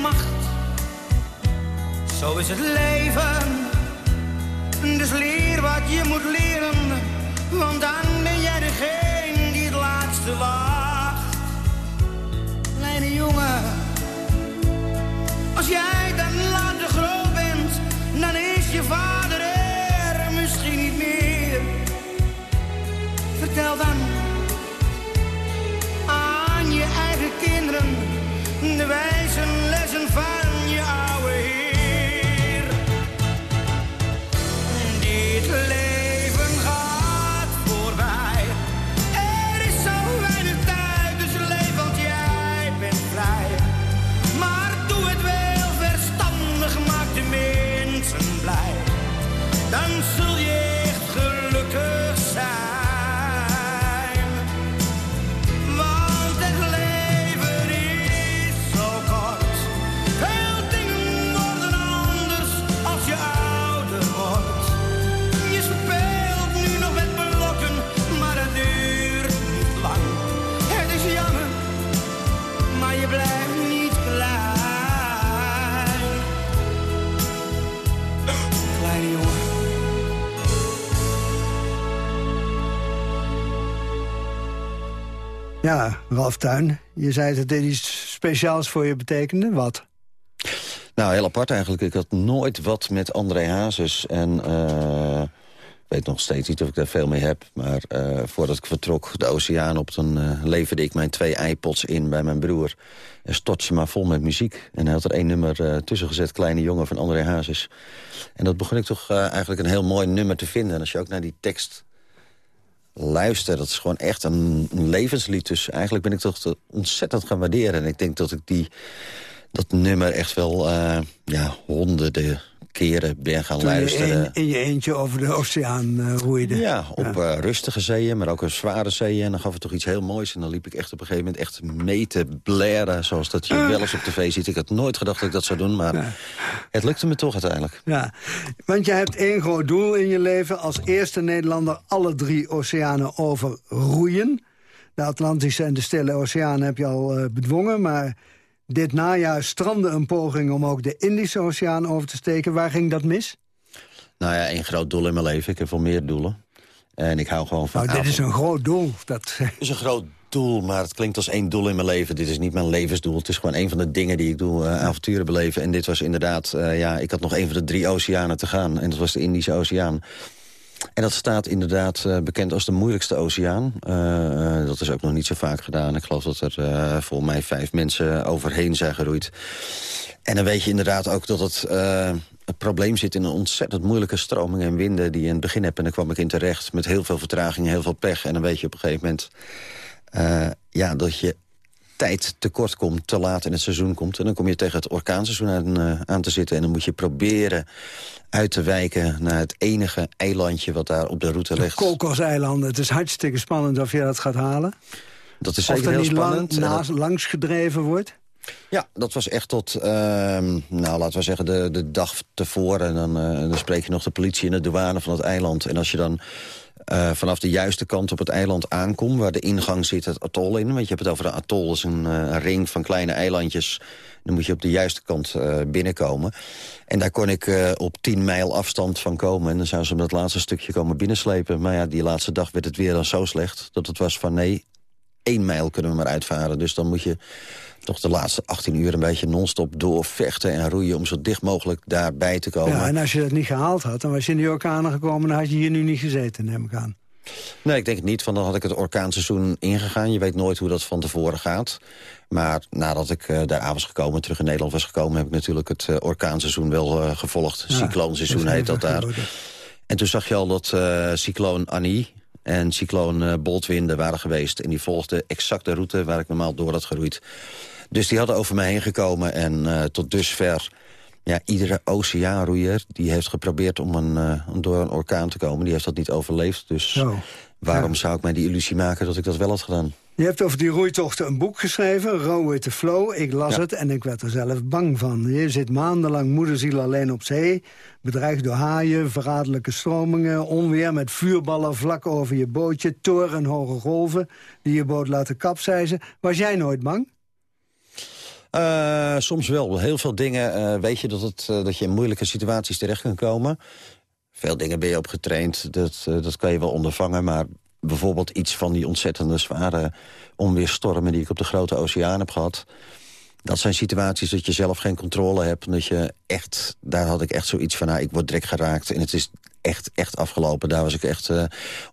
Macht. Zo is het leven, dus leer wat je moet leren, Ja, Ralf Tuin, je zei dat dit iets speciaals voor je betekende. Wat? Nou, heel apart eigenlijk. Ik had nooit wat met André Hazes. En eh, ik weet nog steeds niet of ik daar veel mee heb. Maar eh, voordat ik vertrok de oceaan op... dan eh, leverde ik mijn twee iPods in bij mijn broer. En stort ze maar vol met muziek. En hij had er één nummer eh, tussen gezet, Kleine Jongen van André Hazes. En dat begon ik toch eh, eigenlijk een heel mooi nummer te vinden. En als je ook naar die tekst luistert, dat is gewoon echt een, een levenslied. Dus eigenlijk ben ik toch te- ontzettend gaan waarderen. En ik denk dat ik die, dat nummer echt wel eh, ja, honderden keren ben gaan Toen je luisteren. in, je eentje over de oceaan eh, roeide. Ja, op eh, rustige zeeën, maar ook op zware zeeën. En dan gaf het toch iets heel moois. En dan liep ik echt op een gegeven moment echt mee te blaren... zoals dat je wel eens op tv ziet. Ik had nooit gedacht dat ik dat zou doen, maar het lukte me toch uiteindelijk. Ja, want je hebt één groot doel in je leven. Als eerste Nederlander alle drie oceanen overroeien. De Atlantische en de Stille Oceaan heb je al bedwongen. Maar dit najaar strandde een poging om ook de Indische Oceaan over te steken. Waar ging dat mis? Nou ja, één groot doel in mijn leven. Ik heb wel meer doelen. En ik hou gewoon van Nou, dit is een groot doel. Dat, Het is een groot doel, maar het klinkt als één doel in mijn leven. Dit is niet mijn levensdoel. Het is gewoon een van de dingen die ik doe, eh, avonturen beleven. En dit was inderdaad, eh, ja, ik had nog een van de drie oceanen te gaan. En dat was de Indische Oceaan. En dat staat inderdaad eh, bekend als de moeilijkste oceaan. Eh, eh, dat is ook nog niet zo vaak gedaan. Ik geloof dat er eh volgens mij vijf mensen overheen zijn geroeid. En dan weet je inderdaad ook dat het, het probleem zit in een ontzettend moeilijke stroming en winden die je in het begin hebt. En daar kwam ik in terecht met heel veel vertraging, heel veel pech. En dan weet je op een gegeven moment ja, dat je tijd tekort komt, te laat in het seizoen komt. En dan kom je tegen het orkaanseizoen aan, eh, aan te zitten. En dan moet je proberen uit te wijken naar het enige eilandje wat daar op de route ligt. Kokoseilanden. Het is hartstikke spannend of je dat gaat halen. Dat is of zeker er heel lang, spannend. En naast, dat- langs gedreven wordt. Ja, dat was echt tot, ehm, nou laten we zeggen, de, de dag tevoren. En dan, eh, dan spreek je nog de politie en de douane van het eiland. En als je dan eh, vanaf de juiste kant op het eiland aankomt... waar de ingang zit het atol in, want je hebt het over een atol... dat is een eh, ring van kleine eilandjes. Dan moet je op de juiste kant eh, binnenkomen. En daar kon ik op 10 mijl afstand van komen. En dan zouden ze me dat laatste stukje komen binnenslepen. Maar ja, die laatste dag werd het weer dan zo slecht... dat het was van nee, één mijl kunnen we maar uitvaren. Dus dan moet je toch de laatste 18 uur een beetje non-stop doorvechten en roeien... om zo dicht mogelijk daarbij te komen. Ja, en als je dat niet gehaald had, dan was je in die orkanen gekomen... dan had je hier nu niet gezeten, neem ik aan. Nee, ik denk het niet, want dan had ik het orkaanseizoen ingegaan. Je weet nooit hoe dat van tevoren gaat. Maar nadat ik uh, daar was gekomen, terug in Nederland was gekomen... heb ik natuurlijk het uh, orkaanseizoen wel uh, gevolgd. Ja, Cycloonseizoen heet dat daar. En toen zag je al dat cycloon Annie en cycloon Boltwinden waren geweest. En die volgden exact de route waar ik normaal door had geroeid. Dus die hadden over me heen gekomen en tot dusver... Ja, iedere oceaanroeier die heeft geprobeerd om, een, uh, om door een orkaan te komen... die heeft dat niet overleefd. Dus waarom Ja. zou ik mij die illusie maken dat ik dat wel had gedaan? Je hebt over die roeitochten een boek geschreven, Row with the Flow. Ik las Ja. het en ik werd er zelf bang van. Je zit maandenlang moederziel alleen op zee. Bedreigd door haaien, verraderlijke stromingen... onweer met vuurballen vlak over je bootje... torenhoge golven die je boot laten kapseizen. Was jij nooit bang? Uh, soms wel. Heel veel dingen uh, weet je dat, het, uh, dat je in moeilijke situaties terecht kan komen. Veel dingen ben je op getraind, dat, dat kan je wel ondervangen. Maar bijvoorbeeld iets van die ontzettende zware onweerstormen... die ik op de grote oceaan heb gehad... Dat zijn situaties dat je zelf geen controle hebt. en Dat je echt, daar had ik echt zoiets van, nou, ik word direct geraakt. En het is echt, echt afgelopen. Daar was ik echt uh,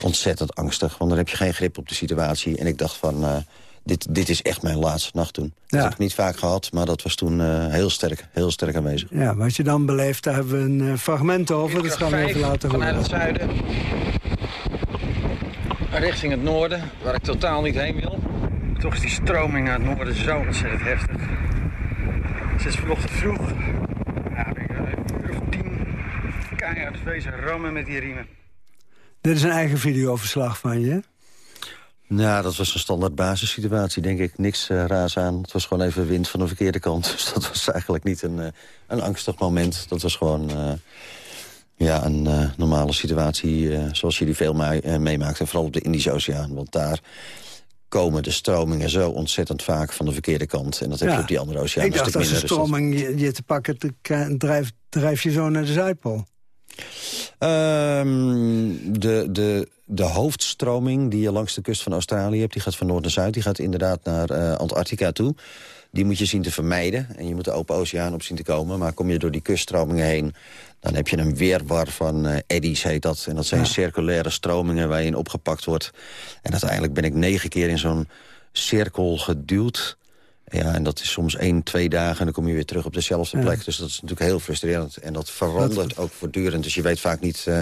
ontzettend angstig. Want dan heb je geen grip op de situatie. En ik dacht van, uh, dit, dit is echt mijn laatste nacht toen. Dat Ja. heb ik niet vaak gehad, maar dat was toen uh, heel sterk. Heel sterk aanwezig. Ja, wat je dan beleeft, daar hebben we een fragment over. Dat gaan we even laten vanuit horen. het zuiden. Richting het noorden, waar ik totaal niet heen wil. Toch is die stroming naar het noorden zo ontzettend heftig. Sinds vanochtend vroeg, ja, ben ik een uur of tien keihard bezig rammen met die riemen. Dit is een eigen videoverslag van je. Nou, dat was een standaard basissituatie, denk ik. Niks uh, raars aan. Het was gewoon even wind van de verkeerde kant. Dus dat was eigenlijk niet een, uh, een angstig moment. Dat was gewoon uh, ja, een uh, normale situatie uh, zoals je die veel mee, uh, meemaakt. En vooral op de Indische Oceaan. Want daar komen de stromingen zo ontzettend vaak van de verkeerde kant. En dat heb je op die andere oceaan Ik dacht als de stroming je, je te pakken te drijf, drijf je zo naar de Zuidpool. Ehm, de, de, de hoofdstroming die je langs de kust van Australië hebt... die gaat van noord naar zuid, die gaat inderdaad naar eh, Antarctica toe. Die moet je zien te vermijden. En je moet de open oceaan op zien te komen. Maar kom je door die kuststromingen heen... dan heb je een weerwar van eh, eddies, heet dat. En dat zijn Ja. circulaire stromingen waar je in opgepakt wordt. En uiteindelijk ben ik negen keer in zo'n cirkel geduwd... Ja, en dat is soms één, twee dagen en dan kom je weer terug op dezelfde Ja. plek. Dus dat is natuurlijk heel frustrerend. En dat verandert ook voortdurend. Dus je weet vaak niet eh,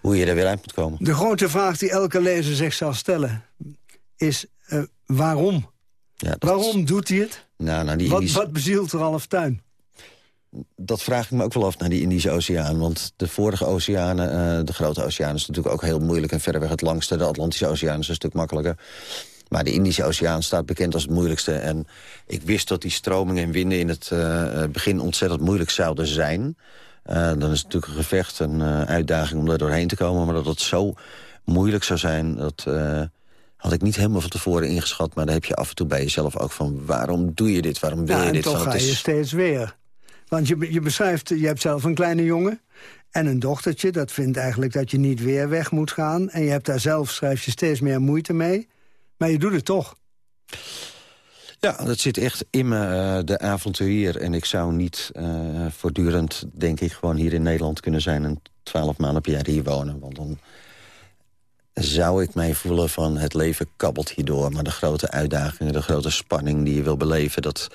hoe je er weer uit moet komen. De grote vraag die elke lezer zich zal stellen is eh, waarom? Ja, dat, Waarom doet hij het? Nou, nou, die Wat, Indische- wat bezielt Ralf Tuin? dat vraag ik me ook wel af naar die Indische Oceaan. Want de vorige oceanen, eh, de grote oceaan... is natuurlijk ook heel moeilijk en verreweg het langste. De Atlantische Oceaan is een stuk makkelijker. Maar de Indische Oceaan staat bekend als het moeilijkste. En ik wist dat die stromingen en winden in het eh, begin ontzettend moeilijk zouden zijn. Eh, dan is het natuurlijk een gevecht, een eh, uitdaging om daar doorheen te komen. Maar dat het zo moeilijk zou zijn, dat eh, had ik niet helemaal van tevoren ingeschat. Maar daar heb je af en toe bij jezelf ook van... waarom doe je dit, waarom wil Ja, je dit? toch ga je is- steeds weer. Want je, je beschrijft, je hebt zelf een kleine jongen en een dochtertje. Dat vindt eigenlijk dat je niet weer weg moet gaan. En je hebt daar zelf, schrijf je, steeds meer moeite mee. Maar je doet het toch. Ja, dat zit echt in me, eh, de avonturier. En ik zou niet eh, voortdurend, denk ik, gewoon hier in Nederland kunnen zijn... en twaalf maanden per jaar hier wonen. Want dan zou ik mij voelen van het leven kabbelt hierdoor. Maar de grote uitdagingen, de grote spanning die je wil beleven... dat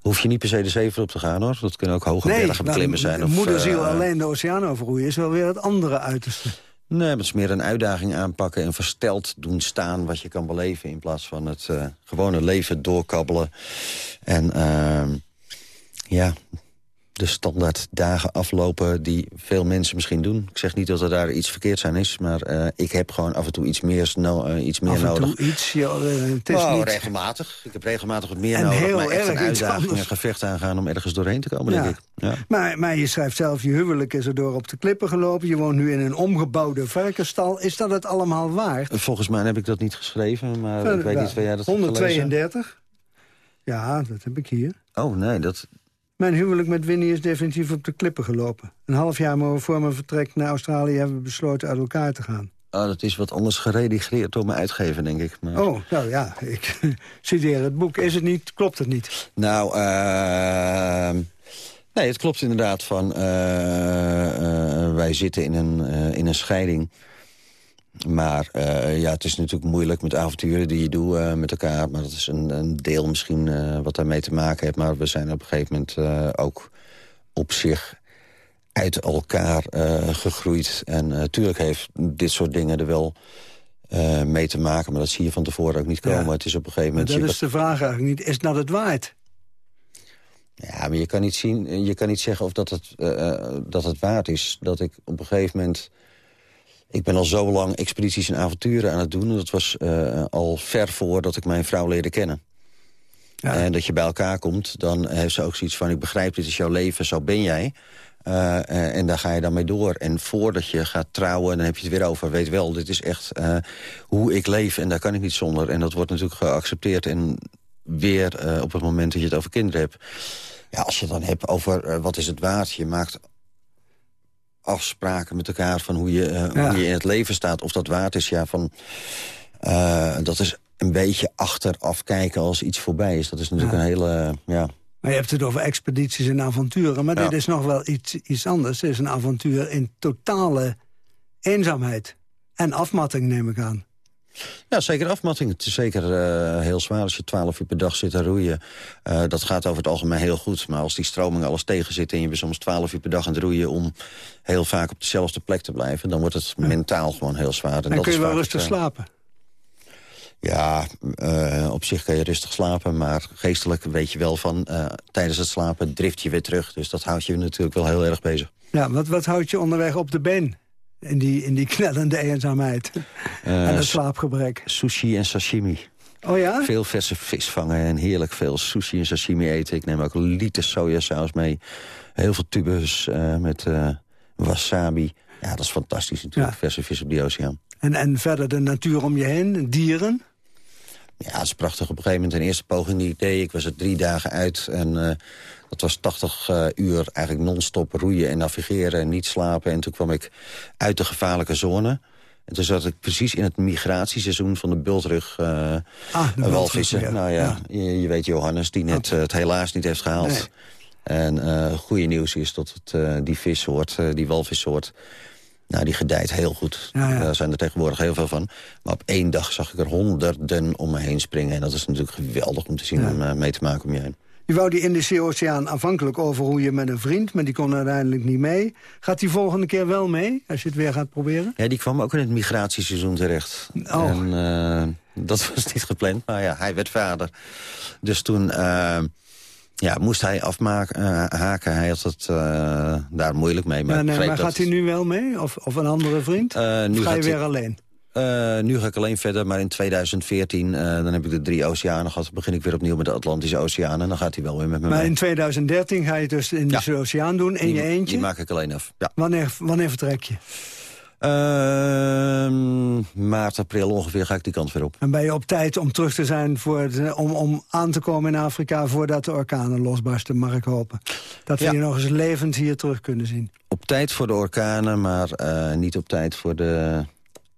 hoef je niet per se de voor op te gaan, hoor. Dat kunnen ook hoge bergen beklimmen zijn. Of, moederziel eh, alleen de oceaan overroeien is wel weer het andere uiterste. Nee, het is meer een uitdaging aanpakken en versteld doen staan wat je kan beleven... in plaats van het eh, gewone leven doorkabbelen. En ehm, ja, de standaard dagen aflopen die veel mensen misschien doen. Ik zeg niet dat er daar iets verkeerd aan is, maar eh, ik heb gewoon af en toe iets meer, no, eh, iets meer Af en nodig. toe iets, ja, eh, het is Nou, niet... regelmatig. Ik heb regelmatig wat meer En nodig, heel maar echt een uitdaging, een gevecht aangaan om ergens doorheen te komen, Ja. denk ik. Ja. Maar, maar je schrijft zelf, je huwelijk is er door op de klippen gelopen. Je woont nu in een omgebouwde varkensstal. Is dat het allemaal waard? Volgens mij heb ik dat niet geschreven, maar ik weet niet waar jij dat hebt gelezen. 132. Ja, dat heb ik hier. Oh, nee, dat... Mijn huwelijk met Winnie is definitief op de klippen gelopen. Een half jaar voor mijn vertrek naar Australië hebben we besloten uit elkaar te gaan. Oh, dat is wat anders geredigeerd door mijn uitgever, denk ik. Maar... Oh, nou ja, ik citeer het boek. Is het niet, klopt het niet? Nou, eh, nee, het klopt inderdaad van... eh, eh, wij zitten in een, eh, in een scheiding. Maar eh, ja, het is natuurlijk moeilijk met avonturen die je doet eh, met elkaar. Maar dat is een, een deel misschien eh, wat daarmee te maken heeft. Maar we zijn op een gegeven moment ook op zich uit elkaar gegroeid. En natuurlijk heeft dit soort dingen er wel mee te maken. Maar dat zie je van tevoren ook niet komen. Ja. Het is op een gegeven Maar moment... dat je- is de vraag eigenlijk niet. Is dat het waard? Ja, maar je kan niet, zien, je kan niet zeggen of dat het, dat het waard is. Dat ik op een gegeven moment... Ik ben al zo lang expedities en avonturen aan het doen. Dat was eh, al ver voordat ik mijn vrouw leerde kennen. En dat je bij elkaar komt, dan heeft ze ook zoiets van... ik begrijp, dit is jouw leven, zo ben jij. Eh, eh, en daar ga je dan mee door. En voordat je gaat trouwen, dan heb je het weer over... weet wel, dit is echt hoe ik leef en daar kan ik niet zonder. En dat wordt natuurlijk geaccepteerd. En weer op het moment dat je het over kinderen hebt... Ja, als je het dan hebt over wat is het waard... je maakt afspraken met elkaar van hoe je, eh, Ja. hoe je in het leven staat. Of dat waard is, ja, van... eh, dat is een beetje achteraf kijken als iets voorbij is. Dat is natuurlijk Ja. een hele... ja, Maar je hebt het over expedities en avonturen. Maar dit is nog wel iets, iets anders. Het is een avontuur in totale eenzaamheid. En afmatting, neem ik aan. Ja, zeker afmatting. Het is zeker eh, heel zwaar als je 12 uur per dag zit te roeien. Eh, dat gaat over het algemeen heel goed. Maar als die stroming alles tegen zit... en je bent soms 12 uur per dag aan het roeien... om heel vaak op dezelfde plek te blijven... dan wordt het mentaal gewoon heel zwaar. En, En, dat kun je wel rustig het, eh, slapen. Ja, op zich kan je rustig slapen. Maar geestelijk weet je wel van... tijdens het slapen drift je weer terug. Dus dat houdt je natuurlijk wel heel erg bezig. Ja, wat, wat houdt je onderweg op de been? In die, in die knellende eenzaamheid. Eh, en het slaapgebrek. Sushi en sashimi. Oh ja? Veel verse vis vangen en heerlijk veel sushi en sashimi eten. Ik neem ook liters sojasaus mee. Heel veel tubus eh, met eh, wasabi. Ja, dat is fantastisch natuurlijk. Verse vis op die oceaan. En, en verder de natuur om je heen, dieren. Ja, dat is prachtig. Op een gegeven moment een eerste poging die ik deed. Ik was er drie dagen uit en eh, dat was 80 eh, uur eigenlijk non-stop roeien en navigeren en niet slapen. En toen kwam ik uit de gevaarlijke zone. En toen zat ik precies in het migratieseizoen van de bultrug eh Ah, de walvissen. ja. Nou ja, Je, je weet Johannes, die net het helaas niet heeft gehaald. Nee. En eh goede nieuws is dat het, die vissoort, die walvissoort... Nou, die gedijt heel goed. Ja, ja. Daar zijn er tegenwoordig heel veel van. Maar op één dag zag ik er honderden om me heen springen. En dat is natuurlijk geweldig om te zien Ja. om eh, mee te maken om je heen. Je wou die Indische Oceaan aanvankelijk overroeien met een vriend... maar die kon uiteindelijk niet mee. Gaat die volgende keer wel mee, als je het weer gaat proberen? Ja, die kwam ook in het migratieseizoen terecht. Oh. En eh, dat was niet gepland, maar ja, hij werd vader. Dus toen eh, ja, moest hij afmaken, eh, haken. Hij had het eh, daar moeilijk mee. Maar, Ja, nee, maar gaat hij nu wel mee? Of, of een andere vriend? Eh, of nu ga je weer alleen? Nu ga ik alleen verder, maar in 2014 eh, dan heb ik de drie oceanen gehad. Dan begin ik weer opnieuw met de Atlantische Oceaan. En dan gaat hij wel weer met me Maar mee. in 2013 ga je dus de Indische Oceaan doen in die, je eentje. Die maak ik alleen af, ja. Wanneer, wanneer vertrek je? Ehm, maart, april ongeveer ga ik die kant weer op. En ben je op tijd om terug te zijn voor de- om, om aan te komen in Afrika... voordat de orkanen losbarsten, mag ik hopen. Dat we Ja. je nog eens levend hier terug kunnen zien. Op tijd voor de orkanen, maar eh, niet op tijd voor de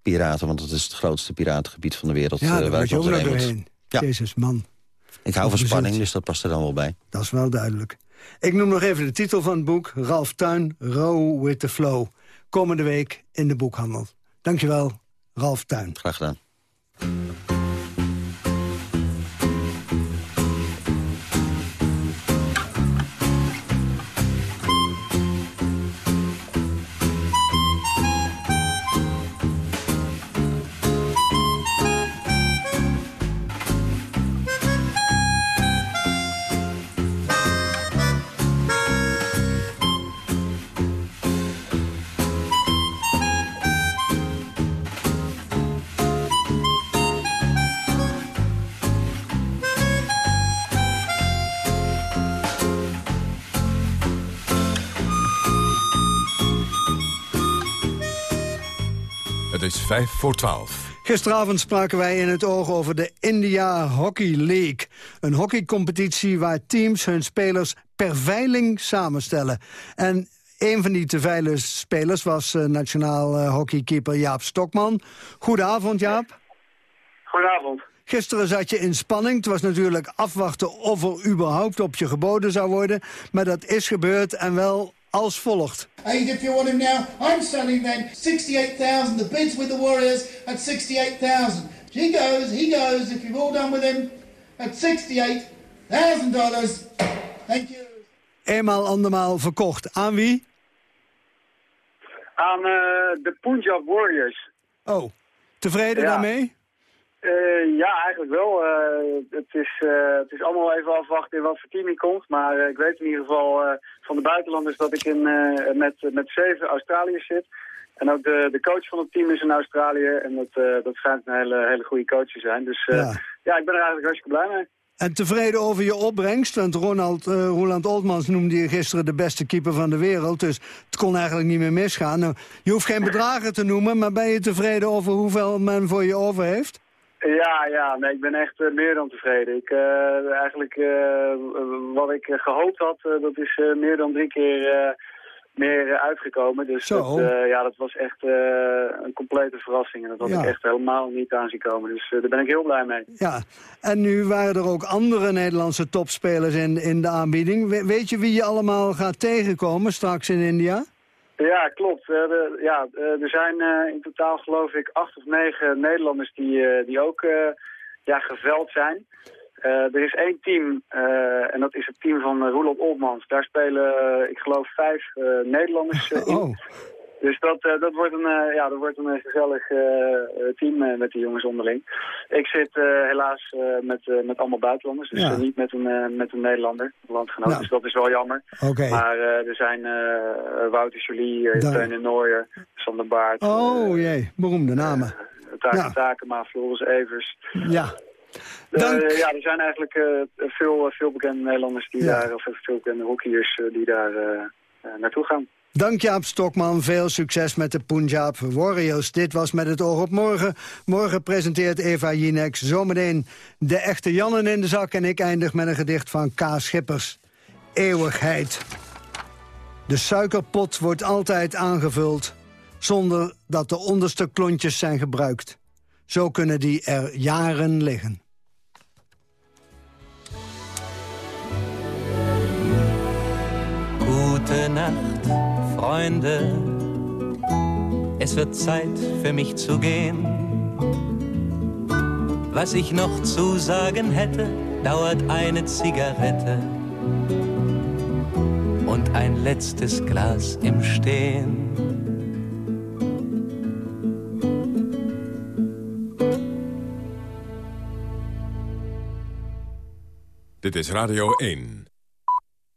piraten. Want het is het grootste piratengebied van de wereld. Ja, eh, daar waar moet je ik ook nog doorheen. Ja. Jezus, man. Ik hou van spanning, dus dat past er dan wel bij. Dat is wel duidelijk. Ik noem nog even de titel van het boek. Ralf Tuin, Row with the Flow. Komende week in de boekhandel. Dankjewel, Ralf Tuin. Graag gedaan. 5 voor 12. Gisteravond spraken wij in het oog over de India Hockey League. Een hockeycompetitie waar teams hun spelers per veiling samenstellen. En een van die te veilen spelers was eh, nationaal eh, hockeykeeper Jaap Stokman. Goedenavond Jaap. Goedenavond. Gisteren zat je in spanning. Het was natuurlijk afwachten of er überhaupt op je geboden zou worden. Maar dat is gebeurd en wel als volgt. If you want him now, I'm selling then 68,000. The bids with the Warriors at 68,000. He goes, he goes. If you've all done with him at 68,000 dollars. Thank you. Eenmaal andermaal verkocht. Aan wie? Aan eh, de Punjab Warriors. Oh, tevreden Ja. daarmee? Eh, ja, eigenlijk wel. Eh, het, is, eh, het is allemaal even afwachten in wat voor team hij komt. Maar eh, ik weet in ieder geval eh, van de buitenlanders dat ik in, eh, met, met zeven Australiërs zit. En ook de, de coach van het team is in Australië. En dat, eh, dat schijnt een hele, hele goede coach te zijn. Dus eh, Ja. ja. ik ben er eigenlijk hartstikke blij mee. En tevreden over je opbrengst? Want Ronald, Roland Oltmans noemde je gisteren de beste keeper van de wereld. Dus het kon eigenlijk niet meer misgaan. Nou, je hoeft geen bedragen te noemen, maar ben je tevreden over hoeveel men voor je over heeft? Ja, ja, nee, ik ben echt eh, meer dan tevreden. Ik, eh, eigenlijk eh, wat ik eh, gehoopt had, dat is meer dan drie keer meer uitgekomen. Dus dat, ja, dat was echt een complete verrassing. En dat had Ja. ik echt helemaal niet aan zien komen. Dus daar ben ik heel blij mee. Ja, en nu waren er ook andere Nederlandse topspelers in, in de aanbieding. We- weet je wie je allemaal gaat tegenkomen straks in India? Ja, klopt. Eh, de- ja, eh, er zijn eh, in totaal geloof ik acht of negen Nederlanders die, eh, die ook eh, ja, geveld zijn. Eh, er is één team, eh, en dat is het team van uh, Roeland Oltmans. Daar spelen, eh, ik geloof, vijf eh, Nederlanders eh, in. Oh, Dus dat, eh, dat wordt een, eh, ja, dat wordt een eh, gezellig team met die jongens onderling. Ik zit helaas met, met allemaal buitenlanders, dus Ja. niet met een, met een Nederlander, landgenoot. Nou. Dus dat is wel jammer. Oké. Maar er zijn Wouter Jolie. Teun de Nooier, Sander Baart, oh jee, beroemde namen. Taka Ja. Takema, Floris Evers. Ja, ja, er zijn eigenlijk veel, veel bekende Nederlanders die Ja. daar, of veel bekende hockeyers die daar naartoe gaan. Dank Jaap Stokman. Veel succes met de Punjab Warriors. Dit was Met het oog op morgen. Morgen presenteert Eva Jinek zometeen de echte Jannen in de zak... en ik eindig met een gedicht van K. Schippers. Eeuwigheid. De suikerpot wordt altijd aangevuld... zonder dat de onderste klontjes zijn gebruikt. Zo kunnen die er jaren liggen. Gute Nacht, Freunde. Es wird Zeit für mich zu gehen. Was ich noch zu sagen hätte, dauert eine Zigarette und ein letztes Glas im Stehen. Dit is Radio 1.